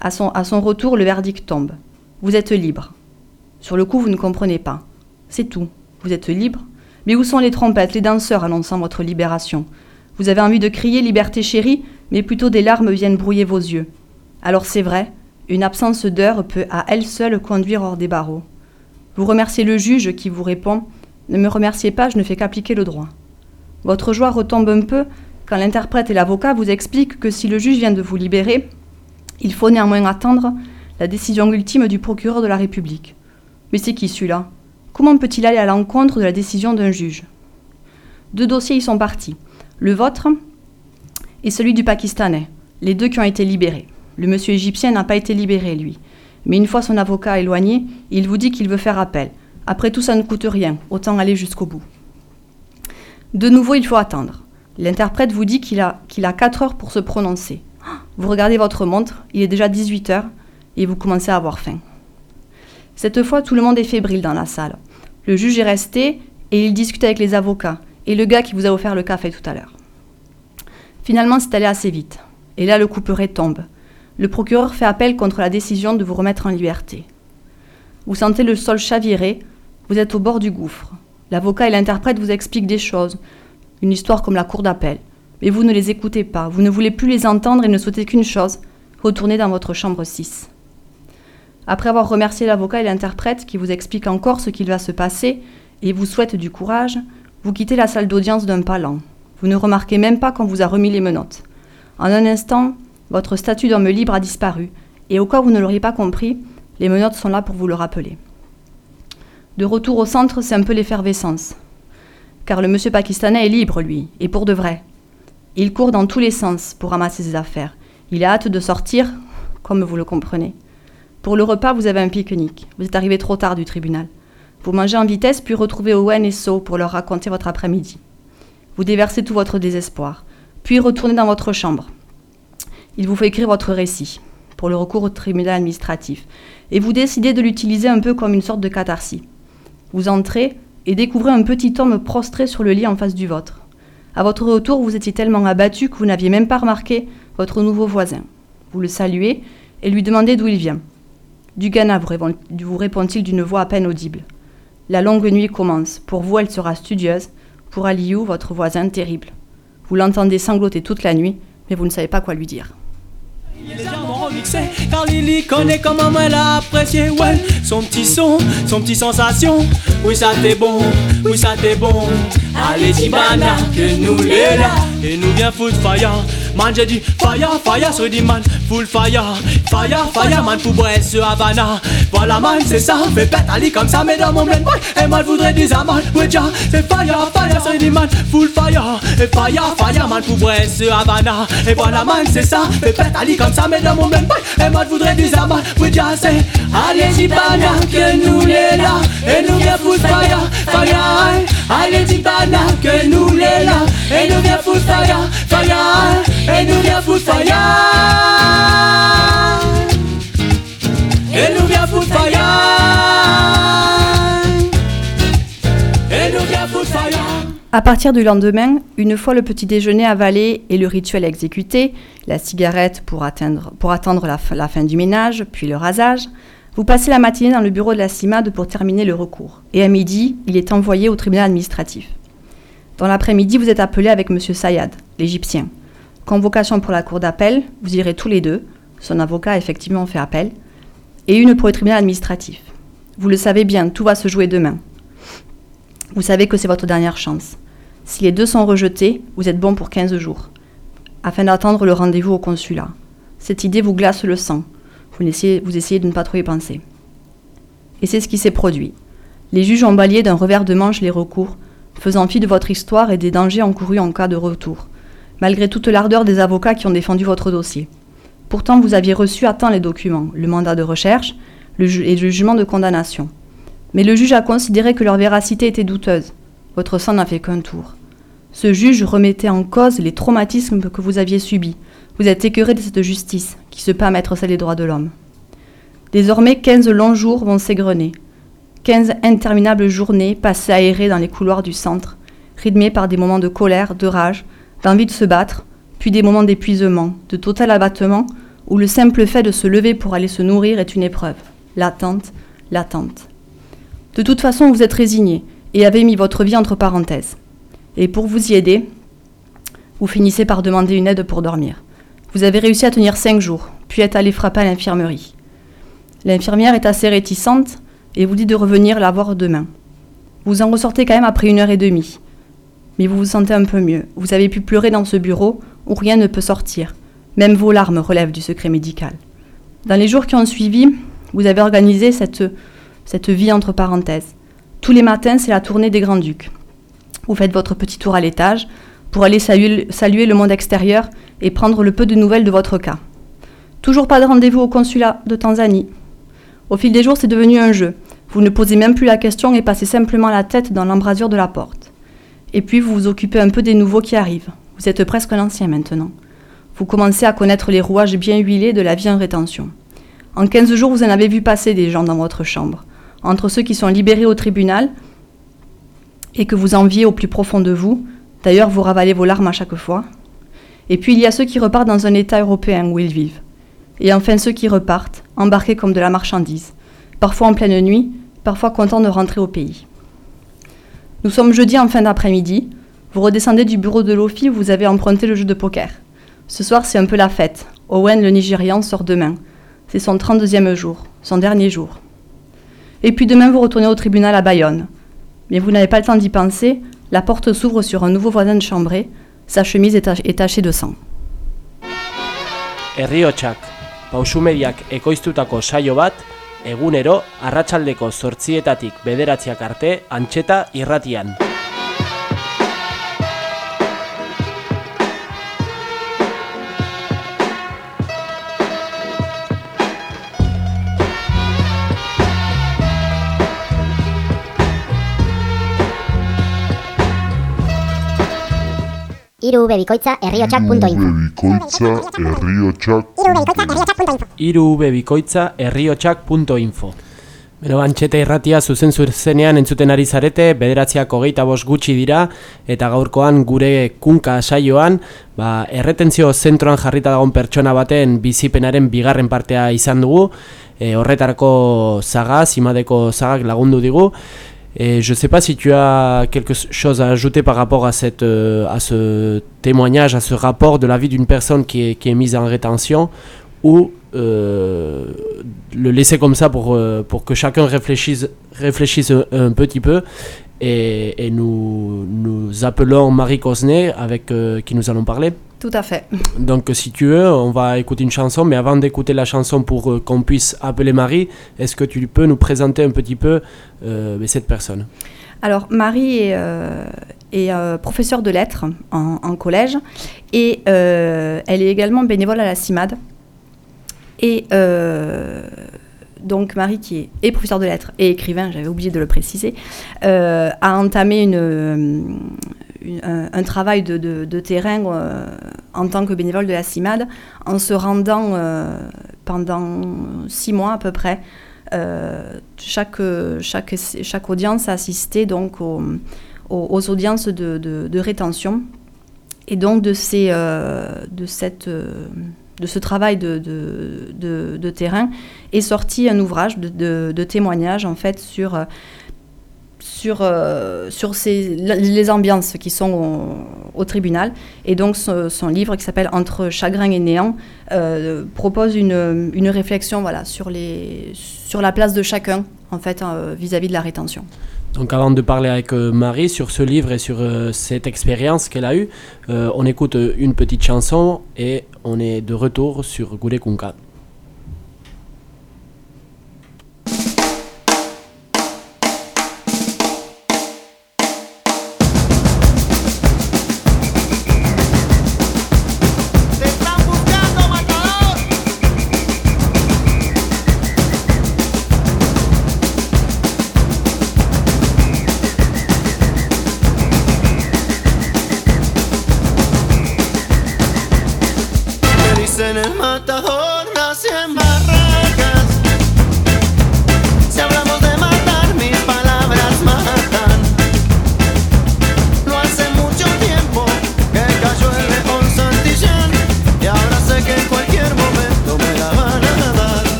À son, retour, le verdict tombe. Vous êtes libre. Sur le coup, vous ne comprenez pas. C'est tout. Vous êtes libre. Mais où sont les trompettes, les danseurs annonçant votre libération? Vous avez envie de crier liberté chérie, mais plutôt des larmes viennent brouiller vos yeux. Alors c'est vrai, une absence d'heure peut à elle seule conduire hors des barreaux. Vous remerciez le juge qui vous répond Ne me remerciez pas, je ne fais qu'appliquer le droit. Votre joie retombe un peu quand l'interprète et l'avocat vous expliquent que si le juge vient de vous libérer, il faut néanmoins attendre la décision ultime du procureur de la République. Mais c'est qui celui-là? Comment peut-il aller à l'encontre de la décision d'un juge? Deux dossiers y sont partis. Le vôtre et celui du Pakistanais, les deux qui ont été libérés. Le monsieur égyptien n'a pas été libéré, lui. Mais une fois son avocat éloigné, il vous dit qu'il veut faire appel. Après tout, ça ne coûte rien, autant aller jusqu'au bout. De nouveau, il faut attendre. L'interprète vous dit qu'il a, qu'il a 4 heures pour se prononcer. Vous regardez votre montre, il est déjà 18 heures, et vous commencez à avoir faim. Cette fois, tout le monde est fébrile dans la salle. Le juge est resté et il discute avec les avocats et le gars qui vous a offert le café tout à l'heure. Finalement, c'est allé assez vite. Et là, le couperet tombe. Le procureur fait appel contre la décision de vous remettre en liberté. Vous sentez le sol chavirer, vous êtes au bord du gouffre. L'avocat et l'interprète vous expliquent des choses, une histoire comme la cour d'appel. Mais vous ne les écoutez pas, vous ne voulez plus les entendre et ne souhaitez qu'une chose, retourner dans votre chambre 6. Après avoir remercié l'avocat et l'interprète qui vous expliquent encore ce qu'il va se passer et vous souhaitent du courage, vous quittez la salle d'audience d'un pas lent. Vous ne remarquez même pas qu'on vous a remis les menottes. En un instant, votre statut d'homme libre a disparu, et au cas où vous ne l'auriez pas compris, les menottes sont là pour vous le rappeler. De retour au centre, c'est un peu l'effervescence. Car le monsieur pakistanais est libre, lui, et pour de vrai. Il court dans tous les sens pour ramasser ses affaires. Il a hâte de sortir, comme vous le comprenez. Pour le repas, vous avez un pique-nique. Vous êtes arrivé trop tard du tribunal. Vous mangez en vitesse, puis retrouvez Owen et So pour leur raconter votre après-midi. Vous déversez tout votre désespoir, puis retournez dans votre chambre. Il vous fait écrire votre récit pour le recours au tribunal administratif, et vous décidez de l'utiliser un peu comme une sorte de catharsis. Vous entrez et découvrez un petit homme prostré sur le lit en face du vôtre. À votre retour, vous étiez tellement abattu que vous n'aviez même pas remarqué votre nouveau voisin. Vous le saluez et lui demandez d'où il vient. Du Ghana, vous répond-il d'une voix à peine audible. La longue nuit commence. Pour vous, elle sera studieuse. Pour Aliou, votre voisin, terrible. Vous l'entendez sangloter toute la nuit, mais vous ne savez pas quoi lui dire. Légèrement remixé car Lily connaît comment elle a apprécié ouais, son petit son, son petit sensation. Oui ça t'est bon, oui ça t'est bon. Allez Tibana que nous l'est là et nous bien foutre fire. Man j'ai dit fire, fire sur dit man, full fire, fire, fire man pour boire ce Havana. Voilà man c'est ça, fais pète Ali comme ça mais dans mon blend boy. Et moi voudrais des amal, ouais déjà c'est fire, fire sur dit man, full fire, et fire, fire man pour boire ce Havana. Et voilà man c'est ça, fais pète Ali comme ça mais dans mon blend boy. Et moi voudrais des amal, ouais déjà c'est Allez Tibana que nous l'est là et nous bien foutre fire, fire. Allez Tibana que nous l'est là et nous bien foutre fire, fire. Et nous bien foutre fire Et nous À partir du lendemain, une fois le petit déjeuner avalé et le rituel exécuté, la cigarette pour, attendre la, fin du ménage, puis le rasage, vous passez la matinée dans le bureau de la CIMAD pour terminer le recours. Et à midi, il est envoyé au tribunal administratif. Dans l'après-midi, vous êtes appelé avec M. Sayad, l'Égyptien. Convocation pour la cour d'appel, vous irez tous les deux. Son avocat effectivement fait appel. Et une pour le tribunal administratif. Vous le savez bien, tout va se jouer demain. Vous savez que c'est votre dernière chance. Si les deux sont rejetés, vous êtes bon pour 15 jours, afin d'attendre le rendez-vous au consulat. Cette idée vous glace le sang. Vous essayez, de ne pas trop y penser. Et c'est ce qui s'est produit. Les juges ont balayé d'un revers de manche les recours, faisant fi de votre histoire et des dangers encourus en cas de retour malgré toute l'ardeur des avocats qui ont défendu votre dossier. Pourtant, vous aviez reçu à temps les documents, le mandat de recherche et le jugement de condamnation. Mais le juge a considéré que leur véracité était douteuse. Votre sang n'a fait qu'un tour. Ce juge remettait en cause les traumatismes que vous aviez subis. Vous êtes écœuré de cette justice, qui se peut à mettre celle des droits de l'homme. Désormais, 15 longs jours vont s'égrener. 15 interminables journées passées aérées dans les couloirs du centre, rythmées par des moments de colère, de rage, d'envie de se battre, puis des moments d'épuisement, de total abattement, où le simple fait de se lever pour aller se nourrir est une épreuve. L'attente, l'attente. De toute façon, vous êtes résigné et avez mis votre vie entre parenthèses. Et pour vous y aider, vous finissez par demander une aide pour dormir. Vous avez réussi à tenir cinq jours, puis êtes allé frapper à l'infirmerie. L'infirmière est assez réticente et vous dit de revenir la voir demain. Vous en ressortez quand même après une heure et demie mais vous vous sentez un peu mieux. Vous avez pu pleurer dans ce bureau où rien ne peut sortir. Même vos larmes relèvent du secret médical. Dans les jours qui ont suivi, vous avez organisé cette, cette vie entre parenthèses. Tous les matins, c'est la tournée des Grands-Ducs. Vous faites votre petit tour à l'étage pour aller saluer, le monde extérieur et prendre le peu de nouvelles de votre cas. Toujours pas de rendez-vous au consulat de Tanzanie. Au fil des jours, c'est devenu un jeu. Vous ne posez même plus la question et passez simplement la tête dans l'embrasure de la porte. Et puis vous vous occupez un peu des nouveaux qui arrivent. Vous êtes presque un ancien maintenant. Vous commencez à connaître les rouages bien huilés de la vie en rétention. En 15 jours, vous en avez vu passer des gens dans votre chambre. Entre ceux qui sont libérés au tribunal et que vous enviez au plus profond de vous, d'ailleurs vous ravalez vos larmes à chaque fois. Et puis il y a ceux qui repartent dans un État européen où ils vivent. Et enfin ceux qui repartent, embarqués comme de la marchandise, parfois en pleine nuit, parfois contents de rentrer au pays. Nous sommes jeudi en fin d'après-midi. Vous redescendez du bureau de l'OFI où vous avez emprunté le jeu de poker. Ce soir, c'est un peu la fête. Owen, le Nigérian, sort demain. C'est son 32e jour, son dernier jour. Et puis demain, vous retournez au tribunal à Bayonne. Mais vous n'avez pas le temps d'y penser. La porte s'ouvre sur un nouveau voisin de chambré. Sa chemise est, tachée de sang. Irubebikoitza herriotxak.info irubebikoitza herriotxak.info Bero, antxeta irratia zuzen zuzenean entzuten ari zarete, bederatziak hogeita bost gutxi dira, eta gaurkoan gure kunka saioan, ba, erretentzio zentroan jarrita dagoen pertsona baten bizipenaren bigarren partea izan dugu, e, horretarako zaga, zimadeko zagak lagundu digu, Et je ne sais pas si tu as quelque chose à ajouter par rapport à, cette, euh, à ce témoignage, à ce rapport de la vie d'une personne qui est, mise en rétention, ou euh, le laisser comme ça pour, euh, pour que chacun réfléchisse, réfléchisse un, petit peu. Et, nous, appelons Marie Cosnet avec qui nous allons parler. Tout à fait. Donc si tu veux, on va écouter une chanson, mais avant d'écouter la chanson pour euh, qu'on puisse appeler Marie, est-ce que tu peux nous présenter un petit peu euh, cette personne? Alors Marie est, euh, est professeure de lettres en, en collège et elle est également bénévole à la CIMAD. Et donc Marie, qui est, professeure de lettres et écrivain, j'avais oublié de le préciser, euh, a entamé une, un, travail de, terrain euh, en tant que bénévole de la CIMAD en se rendant euh, pendant six mois à peu près. euh, chaque, audience assistait donc aux, audiences de, rétention. Et donc de, de, ce travail de, terrain est sorti un ouvrage de, témoignages en fait sur, sur, euh, sur ces, les ambiances qui sont au, tribunal. Et donc son livre qui s'appelle Entre chagrin et néant euh, propose une, une réflexion voilà, sur, les, sur la place de chacun en fait euh, vis-à-vis de la rétention. Donc avant de parler avec euh, Marie sur ce livre et sur euh, cette expérience qu'elle a eue, euh, on écoute euh, une petite chanson et on est de retour sur Gure Kunka. Me dicen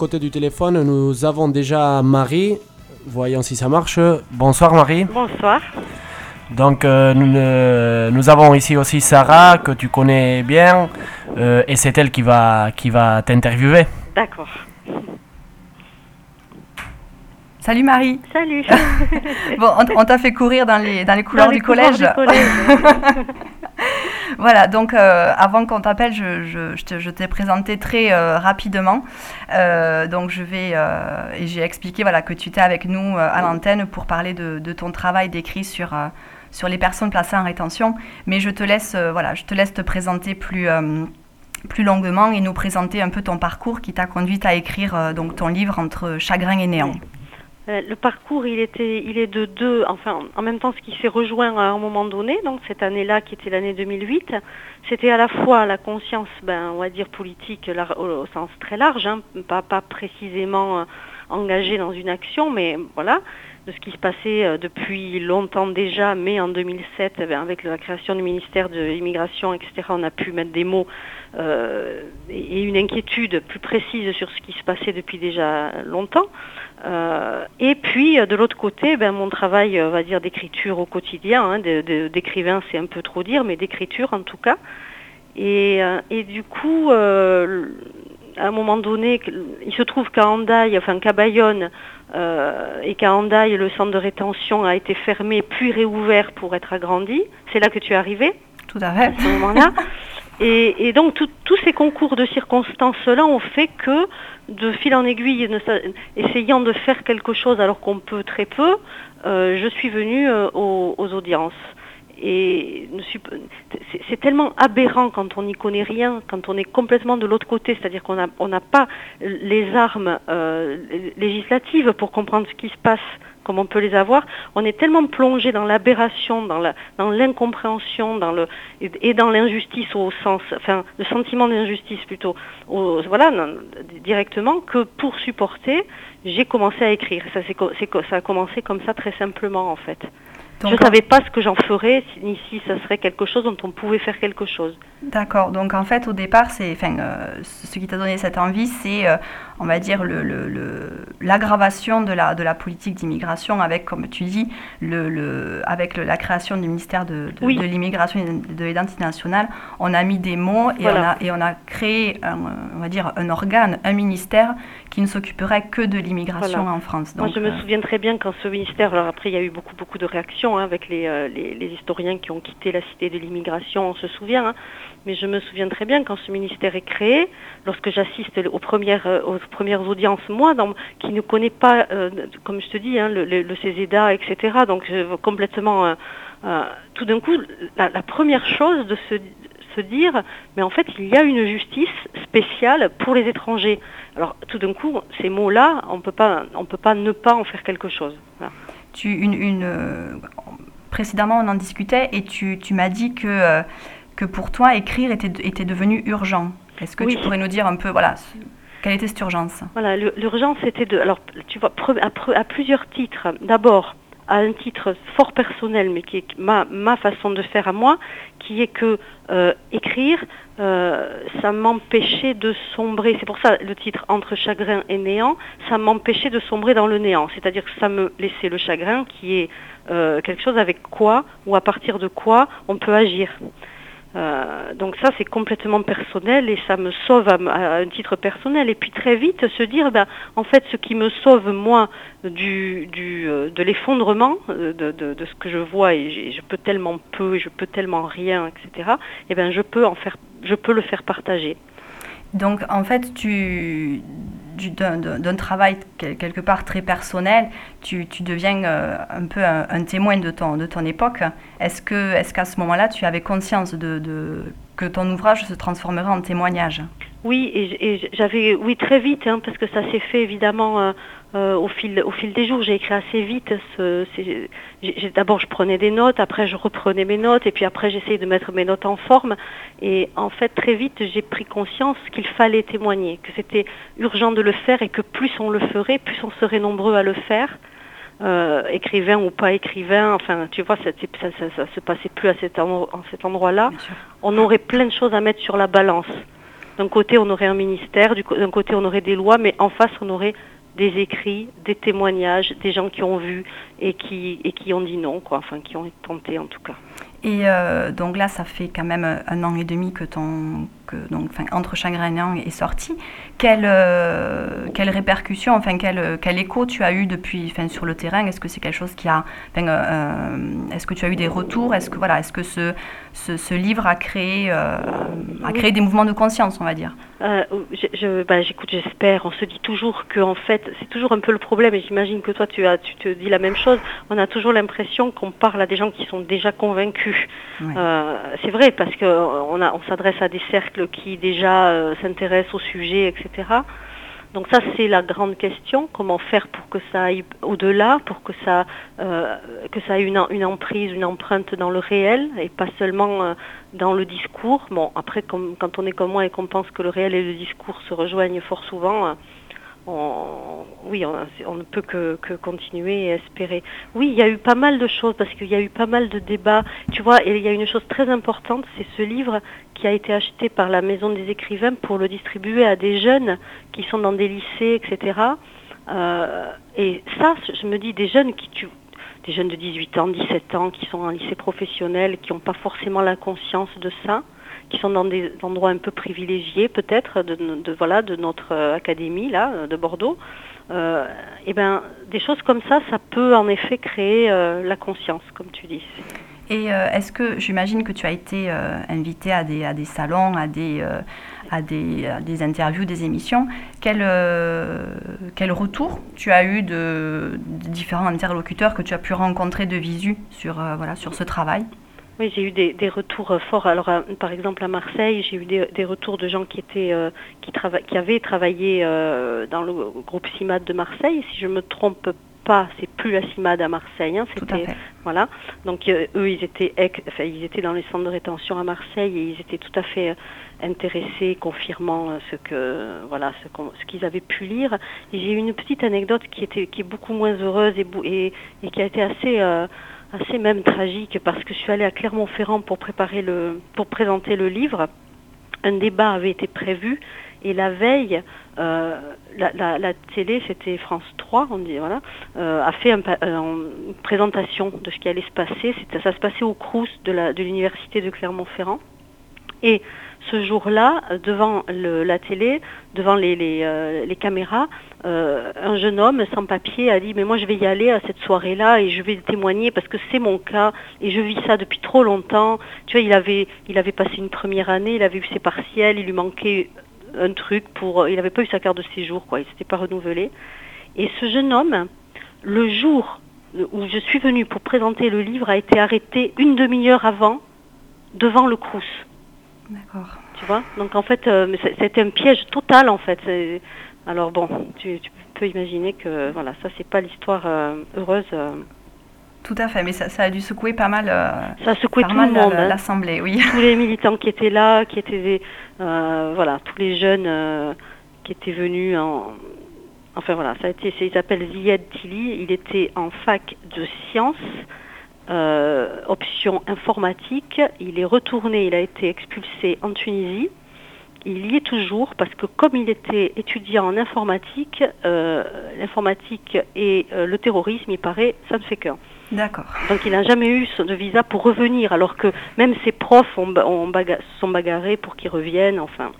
côté du téléphone, nous avons déjà Marie. Voyons si ça marche. Bonsoir Marie. Bonsoir. Donc euh, nous, euh, nous avons ici aussi Sarah que tu connais bien euh, et c'est elle qui va, qui va t'interviewer. D'accord. Salut Marie Salut. Bon, on, t'a fait courir dans les, dans les couloirs Dans les du couloirs collège. du collège. Voilà, donc euh, avant qu'on t'appelle, je, je, t'ai présenté très euh, rapidement. Euh, donc je vais, et j'ai expliqué voilà, que tu étais avec nous à l'antenne pour parler de, ton travail d'écrit sur, sur les personnes placées en rétention. Mais je te laisse, voilà, je te laisse te présenter plus, plus longuement et nous présenter un peu ton parcours qui t'a conduite à écrire donc ton livre Entre chagrin et néant. Euh, Le parcours, il était, il est de deux, enfin, en même temps, ce qui s'est rejoint à un moment donné, donc cette année-là, qui était l'année 2008, c'était à la fois la conscience, ben, on va dire politique au, sens très large, hein, pas, précisément euh, engagée dans une action, mais voilà, de ce qui se passait euh, depuis longtemps déjà, mais en 2007, eh bien, avec la création du ministère de l'immigration, etc., on a pu mettre des mots et une inquiétude plus précise sur ce qui se passait depuis déjà longtemps. Euh, et puis, de l'autre côté, ben, mon travail, on va dire, d'écriture au quotidien, hein, d'écrivain, c'est un peu trop dire, mais d'écriture en tout cas. Et, euh, et du coup, euh, à un moment donné, il se trouve qu'à Hendaye, enfin qu'à Bayonne, euh, et qu'à Hendaye, le centre de rétention a été fermé puis réouvert pour être agrandi. C'est là que tu es arrivé Tout à fait. à ce moment-là. Et, donc tous ces concours de circonstances-là ont fait que, de fil en aiguille, essayant de faire quelque chose alors qu'on peut très peu, euh, je suis venue euh, aux, audiences. Et c'est- tellement aberrant quand on n'y connaît rien, quand on est complètement de l'autre côté, c'est-à-dire qu'on n'a on n'a pas les armes euh, législatives pour comprendre ce qui se passe comme on peut les avoir. On est tellement plongé dans l'aberration, dans l'incompréhension, dans le et, dans l'injustice au sens, enfin le sentiment d'injustice plutôt, au- voilà, non, directement que pour supporter, j'ai commencé à écrire. Ça, co- ça a commencé comme ça très simplement en fait. je ne savais pas ce que j'en ferais, ni si ça serait quelque chose dont on pouvait faire quelque chose. D'accord. Donc en fait, au départ, c'est, enfin, euh, ce qui t'a donné cette envie, c'est, euh, on va dire, le, le- le- l'aggravation de la, de la politique d'immigration avec, comme tu dis, le, le- avec le- la création du ministère de, de- Oui. de l'immigration et de l'identité nationale. On a mis des mots et, Voilà. on, a, et on a créé, un, on va dire, un organe, un ministère qui ne s'occuperait que de l'immigration Voilà. en France. Moi, je me euh, souviens très bien quand ce ministère, alors après, il y a eu beaucoup, beaucoup de réactions hein, avec les, euh, les, les historiens qui ont quitté la cité de l'immigration, on se souvient, hein. Mais je me souviens très bien quand ce ministère est créé, lorsque j'assiste aux premières, euh, aux premières audiences, moi, qui ne connais pas, euh, comme je te dis, hein, le, le, etc., donc complètement, euh, tout d'un coup, la, première chose de se, dire, mais en fait, il y a une justice spéciale pour les étrangers. Alors, tout d'un coup, ces mots-là, on on peut pas ne pas en faire quelque chose. Tu, une, précédemment, on en discutait et tu, tu m'as dit que, que pour toi, écrire était, était devenu urgent. Est-ce que Oui. tu pourrais nous dire un peu, voilà, quelle était cette urgence? Voilà, l'ur- l'urgence c'était de, alors tu vois, à, à plusieurs titres. D'abord, à un titre fort personnel, mais qui est ma, ma façon de faire à moi, qui est que euh, écrire, euh, ça m'empêchait de sombrer. C'est pour ça le titre Entre chagrin et néant, ça m'empêchait de sombrer dans le néant. C'est-à-dire que ça me laissait le chagrin, qui est euh, quelque chose avec quoi ou à partir de quoi on peut agir. Euh, donc ça c'est complètement personnel et ça me sauve à, un titre personnel. Et puis très vite se dire ben en fait ce qui me sauve moi du, euh, de l'effondrement euh, de, de, ce que je vois et je peux tellement peu et je peux tellement rien etc et ben je peux en faire je peux le faire partager. Donc, en fait, tu, d'un travail quel- quelque part très personnel, tu, tu deviens euh, un peu un, témoin de ton, de ton époque. Est-ce que, est-ce qu'à ce moment-là, tu avais conscience de, de- que ton ouvrage se transformerait en témoignage? Oui, et j'avais, oui, très vite, hein, parce que ça s'est fait évidemment euh, euh, au fil, au fil des jours. J'ai écrit assez vite. Ce, d'abord, je prenais des notes, après je reprenais mes notes, et puis après j'essayais de mettre mes notes en forme. Et en fait, très vite, j'ai pris conscience qu'il fallait témoigner, que c'était urgent de le faire, et que plus on le ferait, plus on serait nombreux à le faire. Euh, écrivain ou pas écrivain, enfin, tu vois, ça, ça, ça, ça se passait plus à cet, en cet endroit-là. On aurait plein de choses à mettre sur la balance. D'un côté, on aurait un ministère, d'un côté, on aurait des lois, mais en face, on aurait des écrits, des témoignages, des gens qui ont vu et qui, et ont dit non, quoi, enfin, qui ont tenté en tout cas. Et euh, donc là, ça fait quand même un an et demi que ton, que, donc, enfin, entre chagrin et sorti. Quelle, euh, quelle répercussion, enfin, quel, quel écho tu as eu depuis, enfin, sur le terrain? Est-ce que c'est quelque chose qui a, enfin, euh, euh, est-ce que tu as eu des retours? Est-ce que voilà, est-ce que ce, ce, ce livre a créé, euh, a créé des mouvements de conscience, on va dire? Je, je- bah, j'écoute, j'espère. On se dit toujours que, en fait, c'est toujours un peu le problème, et j'imagine que toi, tu, as, tu te dis la même chose. On a toujours l'impression qu'on parle à des gens qui sont déjà convaincus. Ouais. C'est vrai, parce qu'on on, a- on s'adresse à des cercles qui déjà euh, s'intéressent au sujet, etc. Donc ça, c'est la grande question. Comment faire pour que ça aille au-delà, pour que ça, euh, que ça ait une, une emprise, une empreinte dans le réel, et pas seulement euh, dans le discours. Bon, après, comme, quand on est comme moi et qu'on pense que le réel et le discours se rejoignent fort souvent, oui, on, ne peut que, continuer et espérer. Oui, il y a eu pas mal de choses parce qu'il y a eu pas mal de débats. Tu vois, il y a une chose très importante, c'est ce livre qui a été acheté par la Maison des écrivains pour le distribuer à des jeunes qui sont dans des lycées, etc. Euh, et ça, je me dis, des jeunes qui, tu, des jeunes de 18 ans, 17 ans, qui sont en lycée professionnel, qui n'ont pas forcément la conscience de ça qui sont dans des endroits un peu privilégiés peut-être de, voilà de notre euh, académie là de Bordeaux. Euh, et ben des choses comme ça, ça peut en effet créer euh, la conscience, comme tu dis. Et est-ce que j'imagine que tu as été invité à des, à des salons, à des, à des, des, interviews, des émissions. Quel, quel retour tu as eu de, différents interlocuteurs que tu as pu rencontrer de visu sur, voilà, sur ce travail? Oui, j'ai eu des, retours euh, forts. Alors, par exemple, à Marseille, j'ai eu des, retours de gens qui étaient, euh, qui, qui avaient travaillé euh, dans le groupe CIMAD de Marseille. Si je me trompe pas, c'est plus la CIMAD à Marseille. Hein, c'était voilà. Donc eux, ils étaient, enfin, ils étaient dans les centres de rétention à Marseille et ils étaient tout à fait intéressés, confirmant ce que voilà, ce, ce qu'ils avaient pu lire. Et j'ai eu une petite anecdote qui était, qui est beaucoup moins heureuse et, et, et qui a été assez assez même tragique parce que je suis allée à Clermont-Ferrand pour préparer le, pour présenter le livre. Un débat avait été prévu et la veille, euh, la, télé, c'était France 3, on dit voilà, euh, a fait une présentation de ce qui allait se passer. Ça se passait au Crous de l'université de Clermont-Ferrand et ce jour-là, devant la télé, devant les, euh, caméras, euh, un jeune homme sans papier a dit mais moi je vais y aller à cette soirée-là et je vais témoigner parce que c'est mon cas et je vis ça depuis trop longtemps. Tu vois, il avait, passé une première année, il avait eu ses partiels, il lui manquait un truc pour, il n'avait pas eu sa carte de séjour, quoi, il s'était pas renouvelé. Et ce jeune homme, le jour où je suis venue pour présenter le livre, a été arrêté une demi-heure avant devant le Crous. D'accord. Tu vois? Donc en fait, euh, c'était un piège total en fait. Alors bon, tu, peux imaginer que voilà, ça c'est pas l'histoire euh, heureuse. Euh. Tout à fait, mais ça, a dû secouer pas mal. ça a secoué tout le monde. Hein. L'assemblée, oui. Tous les militants qui étaient là, qui étaient voilà, tous les jeunes qui étaient venus en. Enfin voilà, ça a été, il s'appelle Zied Tili, il était en fac de sciences euh, option informatique. Il est retourné, il a été expulsé en Tunisie. Il y est toujours parce que comme il était étudiant en informatique, euh, l'informatique et euh, le terrorisme, il paraît, ça ne fait qu'un. D'accord. Donc il n'a jamais eu de visa pour revenir, alors que même ses profs ont, sont bagarrés pour qu'il revienne, enfin.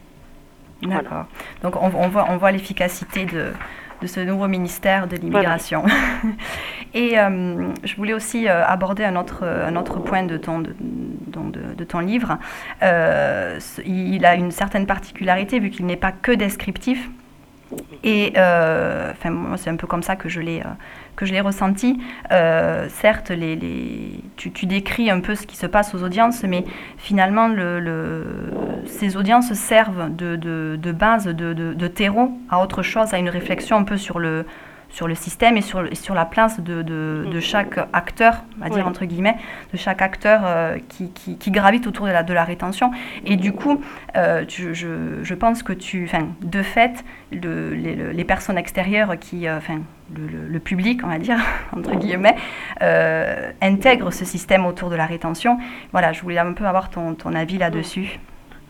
D'accord. Donc on, voit, on voit l'efficacité de, de ce nouveau ministère de l'immigration. Et euh, je voulais aussi euh, aborder un autre, un autre point de ton, de, de, ton livre. Euh, il a une certaine particularité vu qu'il n'est pas que descriptif. Et enfin, moi, c'est un peu comme ça que je l'ai que je l'ai ressenti. Euh, certes, les, les, tu, tu, décris un peu ce qui se passe aux audiences, mais finalement, le, ces audiences servent de, de, de base, de, de, terreau à autre chose, à une réflexion un peu sur le, sur le système et sur, sur la place de, de, de, chaque acteur, on va dire entre guillemets, de chaque acteur euh, qui, qui, qui, gravite autour de la, de la rétention. Et du coup, euh, je, je, pense que tu, de fait, le, les, les, personnes extérieures qui, euh, le, public, on va dire, entre guillemets, intègrent ce système autour de la rétention. Voilà, je voulais un peu avoir ton, ton avis là-dessus.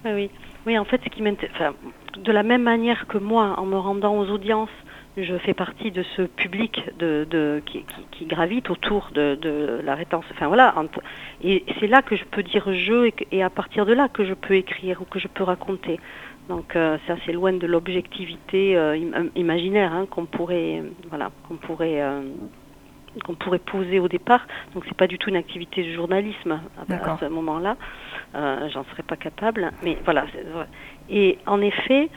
Oui, oui, en fait, ce qui enfin, de la même manière que moi, en me rendant aux audiences, je fais partie de ce public de, qui, gravite autour de, de, la rétention. Enfin voilà, et c'est là que je peux dire je et, à partir de là que je peux écrire ou que je peux raconter. Donc euh, c'est assez loin de l'objectivité euh, imaginaire hein, qu'on pourrait, voilà, qu'on pourrait euh, qu'on pourrait poser au départ. Donc c'est pas du tout une activité de journalisme à, ce moment-là. J'en serais pas capable. Mais voilà. Et en effet,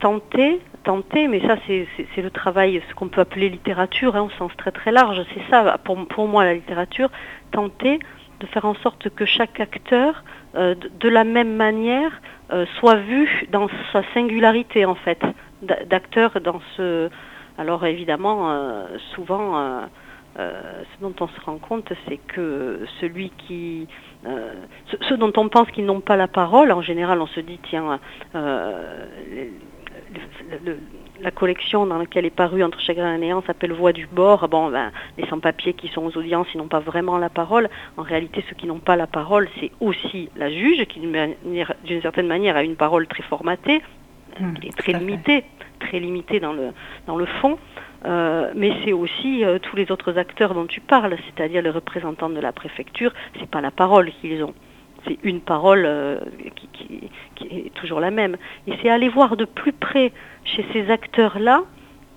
tenter tenter, mais ça c'est le travail, ce qu'on peut appeler littérature, hein, au sens très très large, c'est ça pour, pour, moi la littérature, tenter de faire en sorte que chaque acteur, euh, de, la même manière, euh, soit vu dans sa singularité en fait, d'acteur dans ce... Alors évidemment, euh, souvent, ce dont on se rend compte, c'est que celui qui... ceux dont on pense qu'ils n'ont pas la parole, en général on se dit, tiens, la collection dans laquelle est paru Entre chagrin et néant s'appelle Voix du bord. Bon, ben, les sans-papiers qui sont aux audiences, ils n'ont pas vraiment la parole. En réalité, ceux qui n'ont pas la parole, c'est aussi la juge, qui d'une certaine manière a une parole très formatée, mmh, qui est très limitée, très limitée dans le, dans le fond. Euh, mais c'est aussi euh, tous les autres acteurs dont tu parles, c'est-à-dire les représentants de la préfecture, c'est pas la parole qu'ils ont c'est une parole euh, qui, est toujours la même. Et c'est aller voir de plus près chez ces acteurs-là,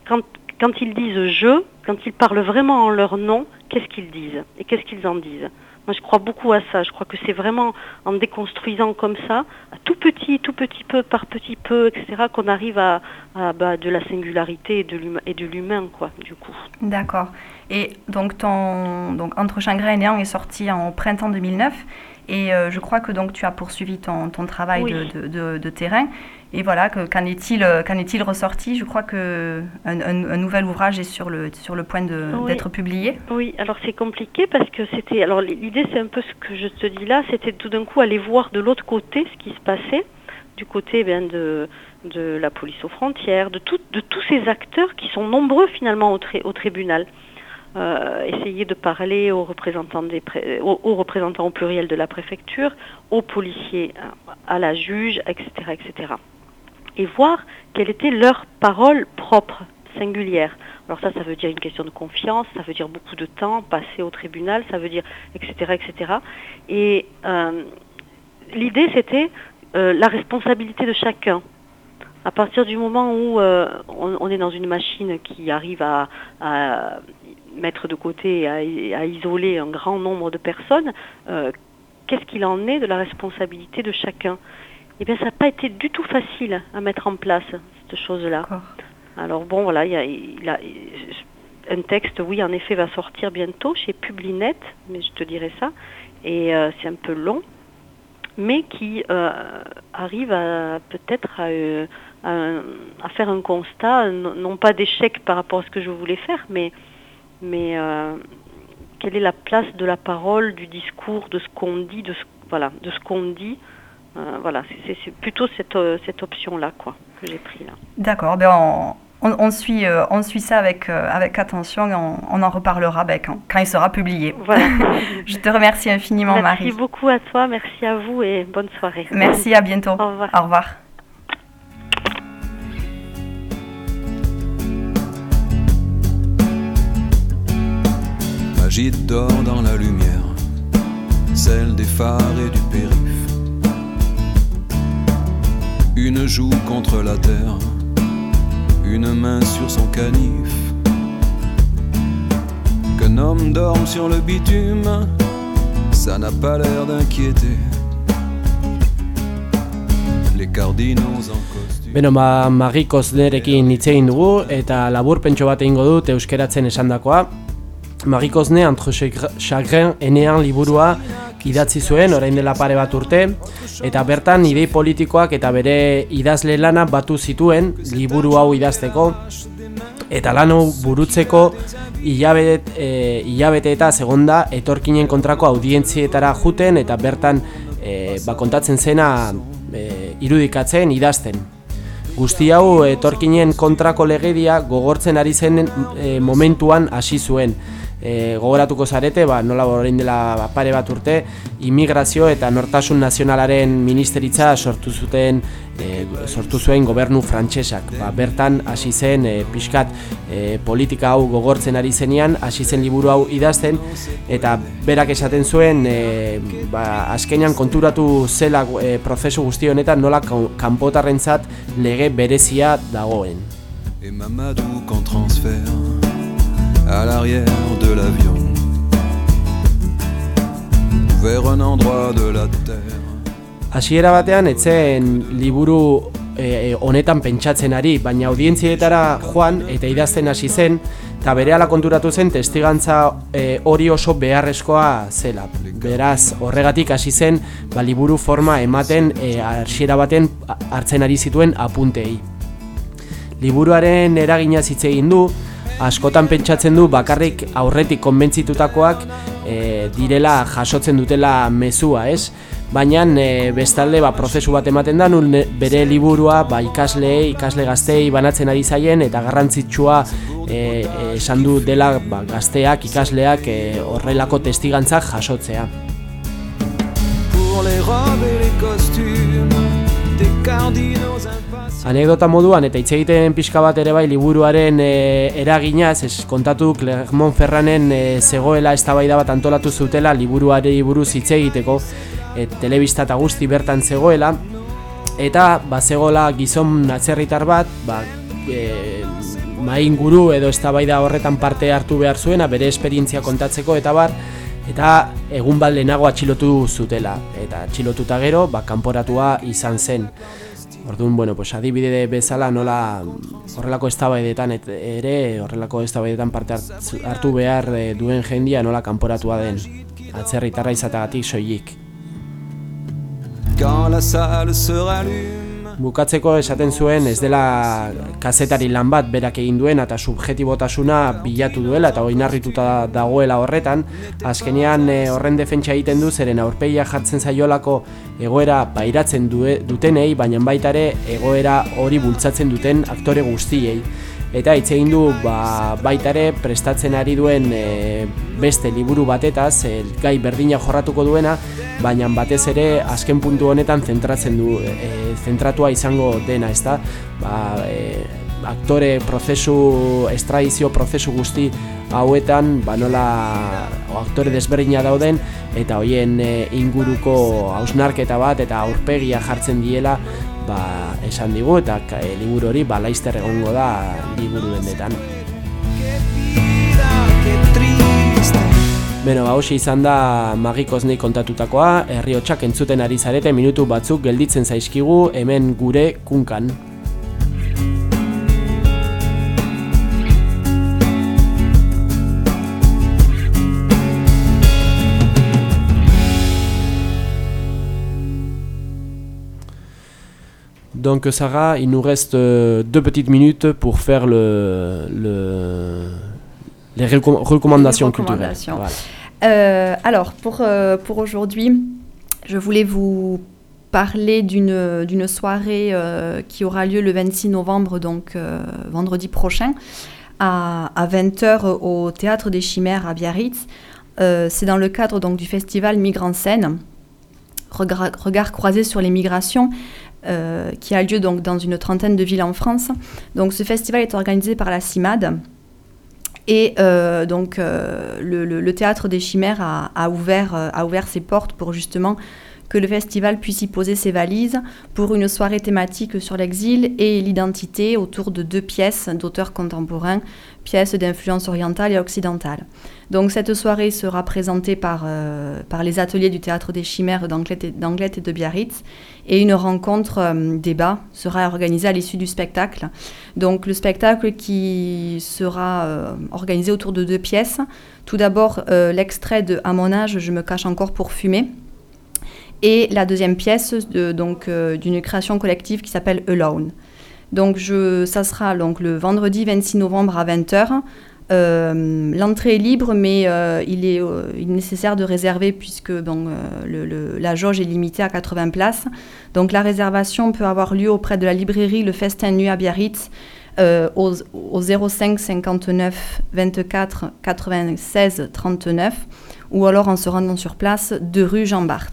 quand, ils disent je, quand ils parlent vraiment en leur nom, qu'est-ce qu'ils disent et qu'est-ce qu'ils en disent? Moi, je crois beaucoup à ça. Je crois que c'est vraiment en déconstruisant comme ça, tout petit, tout petit peu, par petit peu, etc., qu'on arrive à, bah, de la singularité et de l'humain, quoi, du coup. D'accord. Et donc, Entre Chagrin et Néant est sorti en printemps 2009. Et euh, je crois que donc tu as poursuivi ton, ton travail de, de, de, terrain. Et voilà, qu'en est-il qu'en est-il ressorti? Je crois que un, un, nouvel ouvrage est sur le sur le point d'être publié. Oui, alors c'est compliqué parce que c'était alors l'idée c'est un peu ce que je te dis là, c'était tout d'un coup aller voir de l'autre côté ce qui se passait, du côté eh bien de de la police aux frontières, de tout, de tous ces acteurs qui sont nombreux finalement au, au tribunal. Euh, essayer de parler aux représentants, des aux, représentants au pluriel de la préfecture, aux policiers, à la juge, etc., etc. Et voir quelle était leur parole propre, singulière. Alors ça, ça veut dire une question de confiance, ça veut dire beaucoup de temps passé au tribunal, ça veut dire etc. etc. Et euh, l'idée, c'était euh, la responsabilité de chacun. À partir du moment où euh, on, est dans une machine qui arrive à mettre de côté, à, à, isoler un grand nombre de personnes, euh, qu'est-ce qu'il en est de la responsabilité de chacun? Eh bien, ça n'a pas été du tout facile à mettre en place, cette chose-là. Alors bon, voilà, il y a, il a, un texte, oui, en effet, va sortir bientôt chez Publinet, mais je te dirai ça, et euh, c'est un peu long, mais qui euh, arrive peut-être à, à, à, faire un constat, non pas d'échec par rapport à ce que je voulais faire, mais mais euh, quelle est la place de la parole, du discours, de ce qu'on dit, de ce, voilà, de ce qu'on dit. Euh, voilà, c'est plutôt cette, euh, cette option-là quoi, que j'ai pris là. D'accord, ben on, on, on, suit, euh, on suit ça avec, avec attention et on, on en reparlera ben, quand, quand, il sera publié. Voilà. Je te remercie infiniment merci Marie. Merci beaucoup à toi, merci à vous et bonne soirée. Merci, à bientôt. Au revoir. Au revoir. Agite dort dans la lumière, celle des phares et du périph. Une joue contre la terre, une main sur son canif. Qu'un homme dorme sur le bitume, ça n'a pas l'air d'inquiéter. Les cardinaux en costume. Beno, ba, Marie Koznerekin hitz egin dugu eta laburpentxo bat egingo dut euskeratzen esandakoa. Marie Kozne, Entre Chagrin enean liburua idatzi zuen, orain dela pare bat urte, eta bertan idei politikoak eta bere idazle lana batu zituen liburu hau idazteko, eta lan burutzeko hilabete, e, hilabete eta segonda etorkinen kontrako audientzietara juten eta bertan e, ba, kontatzen zena e, irudikatzen idazten. Guzti hau etorkinen kontrako legedia gogortzen ari zen e, momentuan hasi zuen e, gogoratuko zarete, ba, nola orain dela pare bat urte, immigrazio eta nortasun nazionalaren ministeritza sortu zuten e, sortu zuen gobernu frantsesak. Ba, bertan hasi zen e, pixkat e, politika hau gogortzen ari zenean, hasi zen liburu hau idazten eta berak esaten zuen e, ba, azkenean konturatu zela e, prozesu guzti honetan nola kanpotarrentzat lege berezia dagoen. Et Mamadou qu'en transfert à l'arrière de l'avion vers un endroit de la terre Hasiera batean etzen liburu e, honetan pentsatzen ari, baina audientzietara joan eta idazten hasi zen eta berehala konturatu zen testigantza e, hori oso beharrezkoa zela. Beraz, horregatik hasi zen ba, liburu forma ematen e, hasiera baten hartzen ari zituen apuntei. Liburuaren eragina hitz egin du, askotan pentsatzen du bakarrik aurretik konbentzitutakoak e, direla jasotzen dutela mezua, ez? baina e, bestalde ba, prozesu bat ematen da nun bere liburua ba, ikasle, ikasle gaztei banatzen ari zaien eta garrantzitsua e, e, esan du dela ba, gazteak, ikasleak e, horrelako testigantzak jasotzea. Anekdota moduan eta hitz egiten pixka bat ere bai liburuaren e, eraginaz, ez kontatu Clermont Ferranen e, zegoela eztabaida bat antolatu zutela liburuari buruz hitz egiteko e, telebista eta guzti bertan zegoela. Eta ba zegoela gizon atzerritar bat ba, e, main guru edo eztabaida horretan parte hartu behar zuena bere esperientzia kontatzeko eta bar eta egun bat lehenago atxilotu zutela. Eta atxilotuta gero ba, kanporatua izan zen Orduan, bueno, pues adibide bezala nola horrelako eztabaidetan ere horrelako eztabaidetan parte hartu behar eh, duen jendia nola kanporatua den atzerritarra izatagatik soilik. Quand la salle se rallume bukatzeko esaten zuen ez dela kazetari lan bat berak egin duen eta subjetibotasuna bilatu duela eta oinarrituta dagoela horretan. Azkenean e, horren defentsa egiten du zeren aurpegia jartzen zaiolako egoera bairatzen dutenei baina baita ere egoera hori bultzatzen duten aktore guztiei eta hitz egin du ba, baita ere prestatzen ari duen e, beste liburu batetaz e, gai berdina jorratuko duena baina batez ere azken puntu honetan zentratzen du e, zentratua izango dena ezta? Ba, e, aktore prozesu estradizio prozesu guzti hauetan ba nola aktore desberdina dauden eta hoien e, inguruko hausnarketa bat eta aurpegia jartzen diela ba, esan digu eta e, liburu hori ba laizter egongo da liburu dendetan Beno, ba, izan da magikoz nei kontatutakoa, herriotsak entzuten ari zarete minutu batzuk gelditzen zaizkigu hemen gure kunkan. Donc Sarah, il nous reste euh, deux petites minutes pour faire le, le les recommandations, culturelles. Euh, alors, pour, euh, pour aujourd'hui, je voulais vous parler d'une soirée qui aura lieu le 26 novembre, donc vendredi prochain, à, à 20h au Théâtre des Chimères à Biarritz. C'est dans le cadre donc, du festival Migrants Scène, regard, regard croisé sur les migrations. Euh, qui a lieu donc dans une trentaine de villes en France. Donc ce festival est organisé par la CIMAD. Et euh, donc euh, le, théâtre des Chimères a, ouvert, a ouvert ses portes pour justement que le festival puisse y poser ses valises pour une soirée thématique sur l'exil et l'identité autour de deux pièces d'auteurs contemporains, pièces d'influence orientale et occidentale. Donc cette soirée sera présentée par, euh, par les ateliers du Théâtre des Chimères d'Anglette et de Biarritz et une rencontre euh, débat sera organisée à l'issue du spectacle. Donc le spectacle qui sera euh, organisé autour de deux pièces. Tout d'abord l'extrait de À mon âge, je me cache encore pour fumer et la deuxième pièce donc euh, d'une création collective qui s'appelle Alone. Donc ça sera donc le vendredi 26 novembre à 20h. Euh, l'entrée est libre, mais euh, il, est, nécessaire de réserver puisque donc, la jauge est limitée à 80 places. Donc la réservation peut avoir lieu auprès de la librairie Le Festin Nuit à Biarritz au, au 05 59 24 96 39 ou alors en se rendant sur place de rue Jean Bart.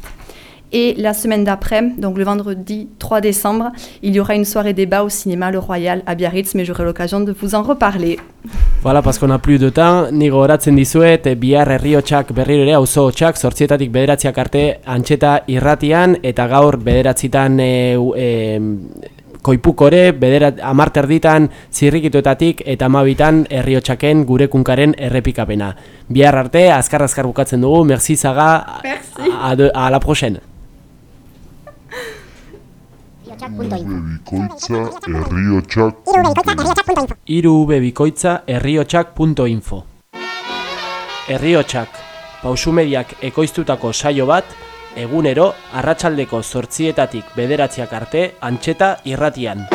Et la semaine d'après, donc le vendredi 3 décembre, il y aura une soirée débat au cinéma Le Royal à Biarritz, mais j'aurai l'occasion de vous en reparler. Voilà, parce qu'on a plus de temps, ni gogoratzen dizuet, bihar herriotxak berriro ere, auzo hotxak, sortzietatik bederatziak arte, antxeta irratian, eta gaur bederatzitan e, e, koipukore, bederat, amarte erditan zirrikituetatik, eta amabitan herriotxaken gure kunkaren errepikapena. Bihar arte, azkar-azkar bukatzen dugu, merci zaga, merci. A, a, a la prochaine. Irubebikoitza herriotxak.info Herriotxak, pausumediak ekoiztutako saio bat, egunero, arratsaldeko sortzietatik bederatziak arte, antxeta irratian.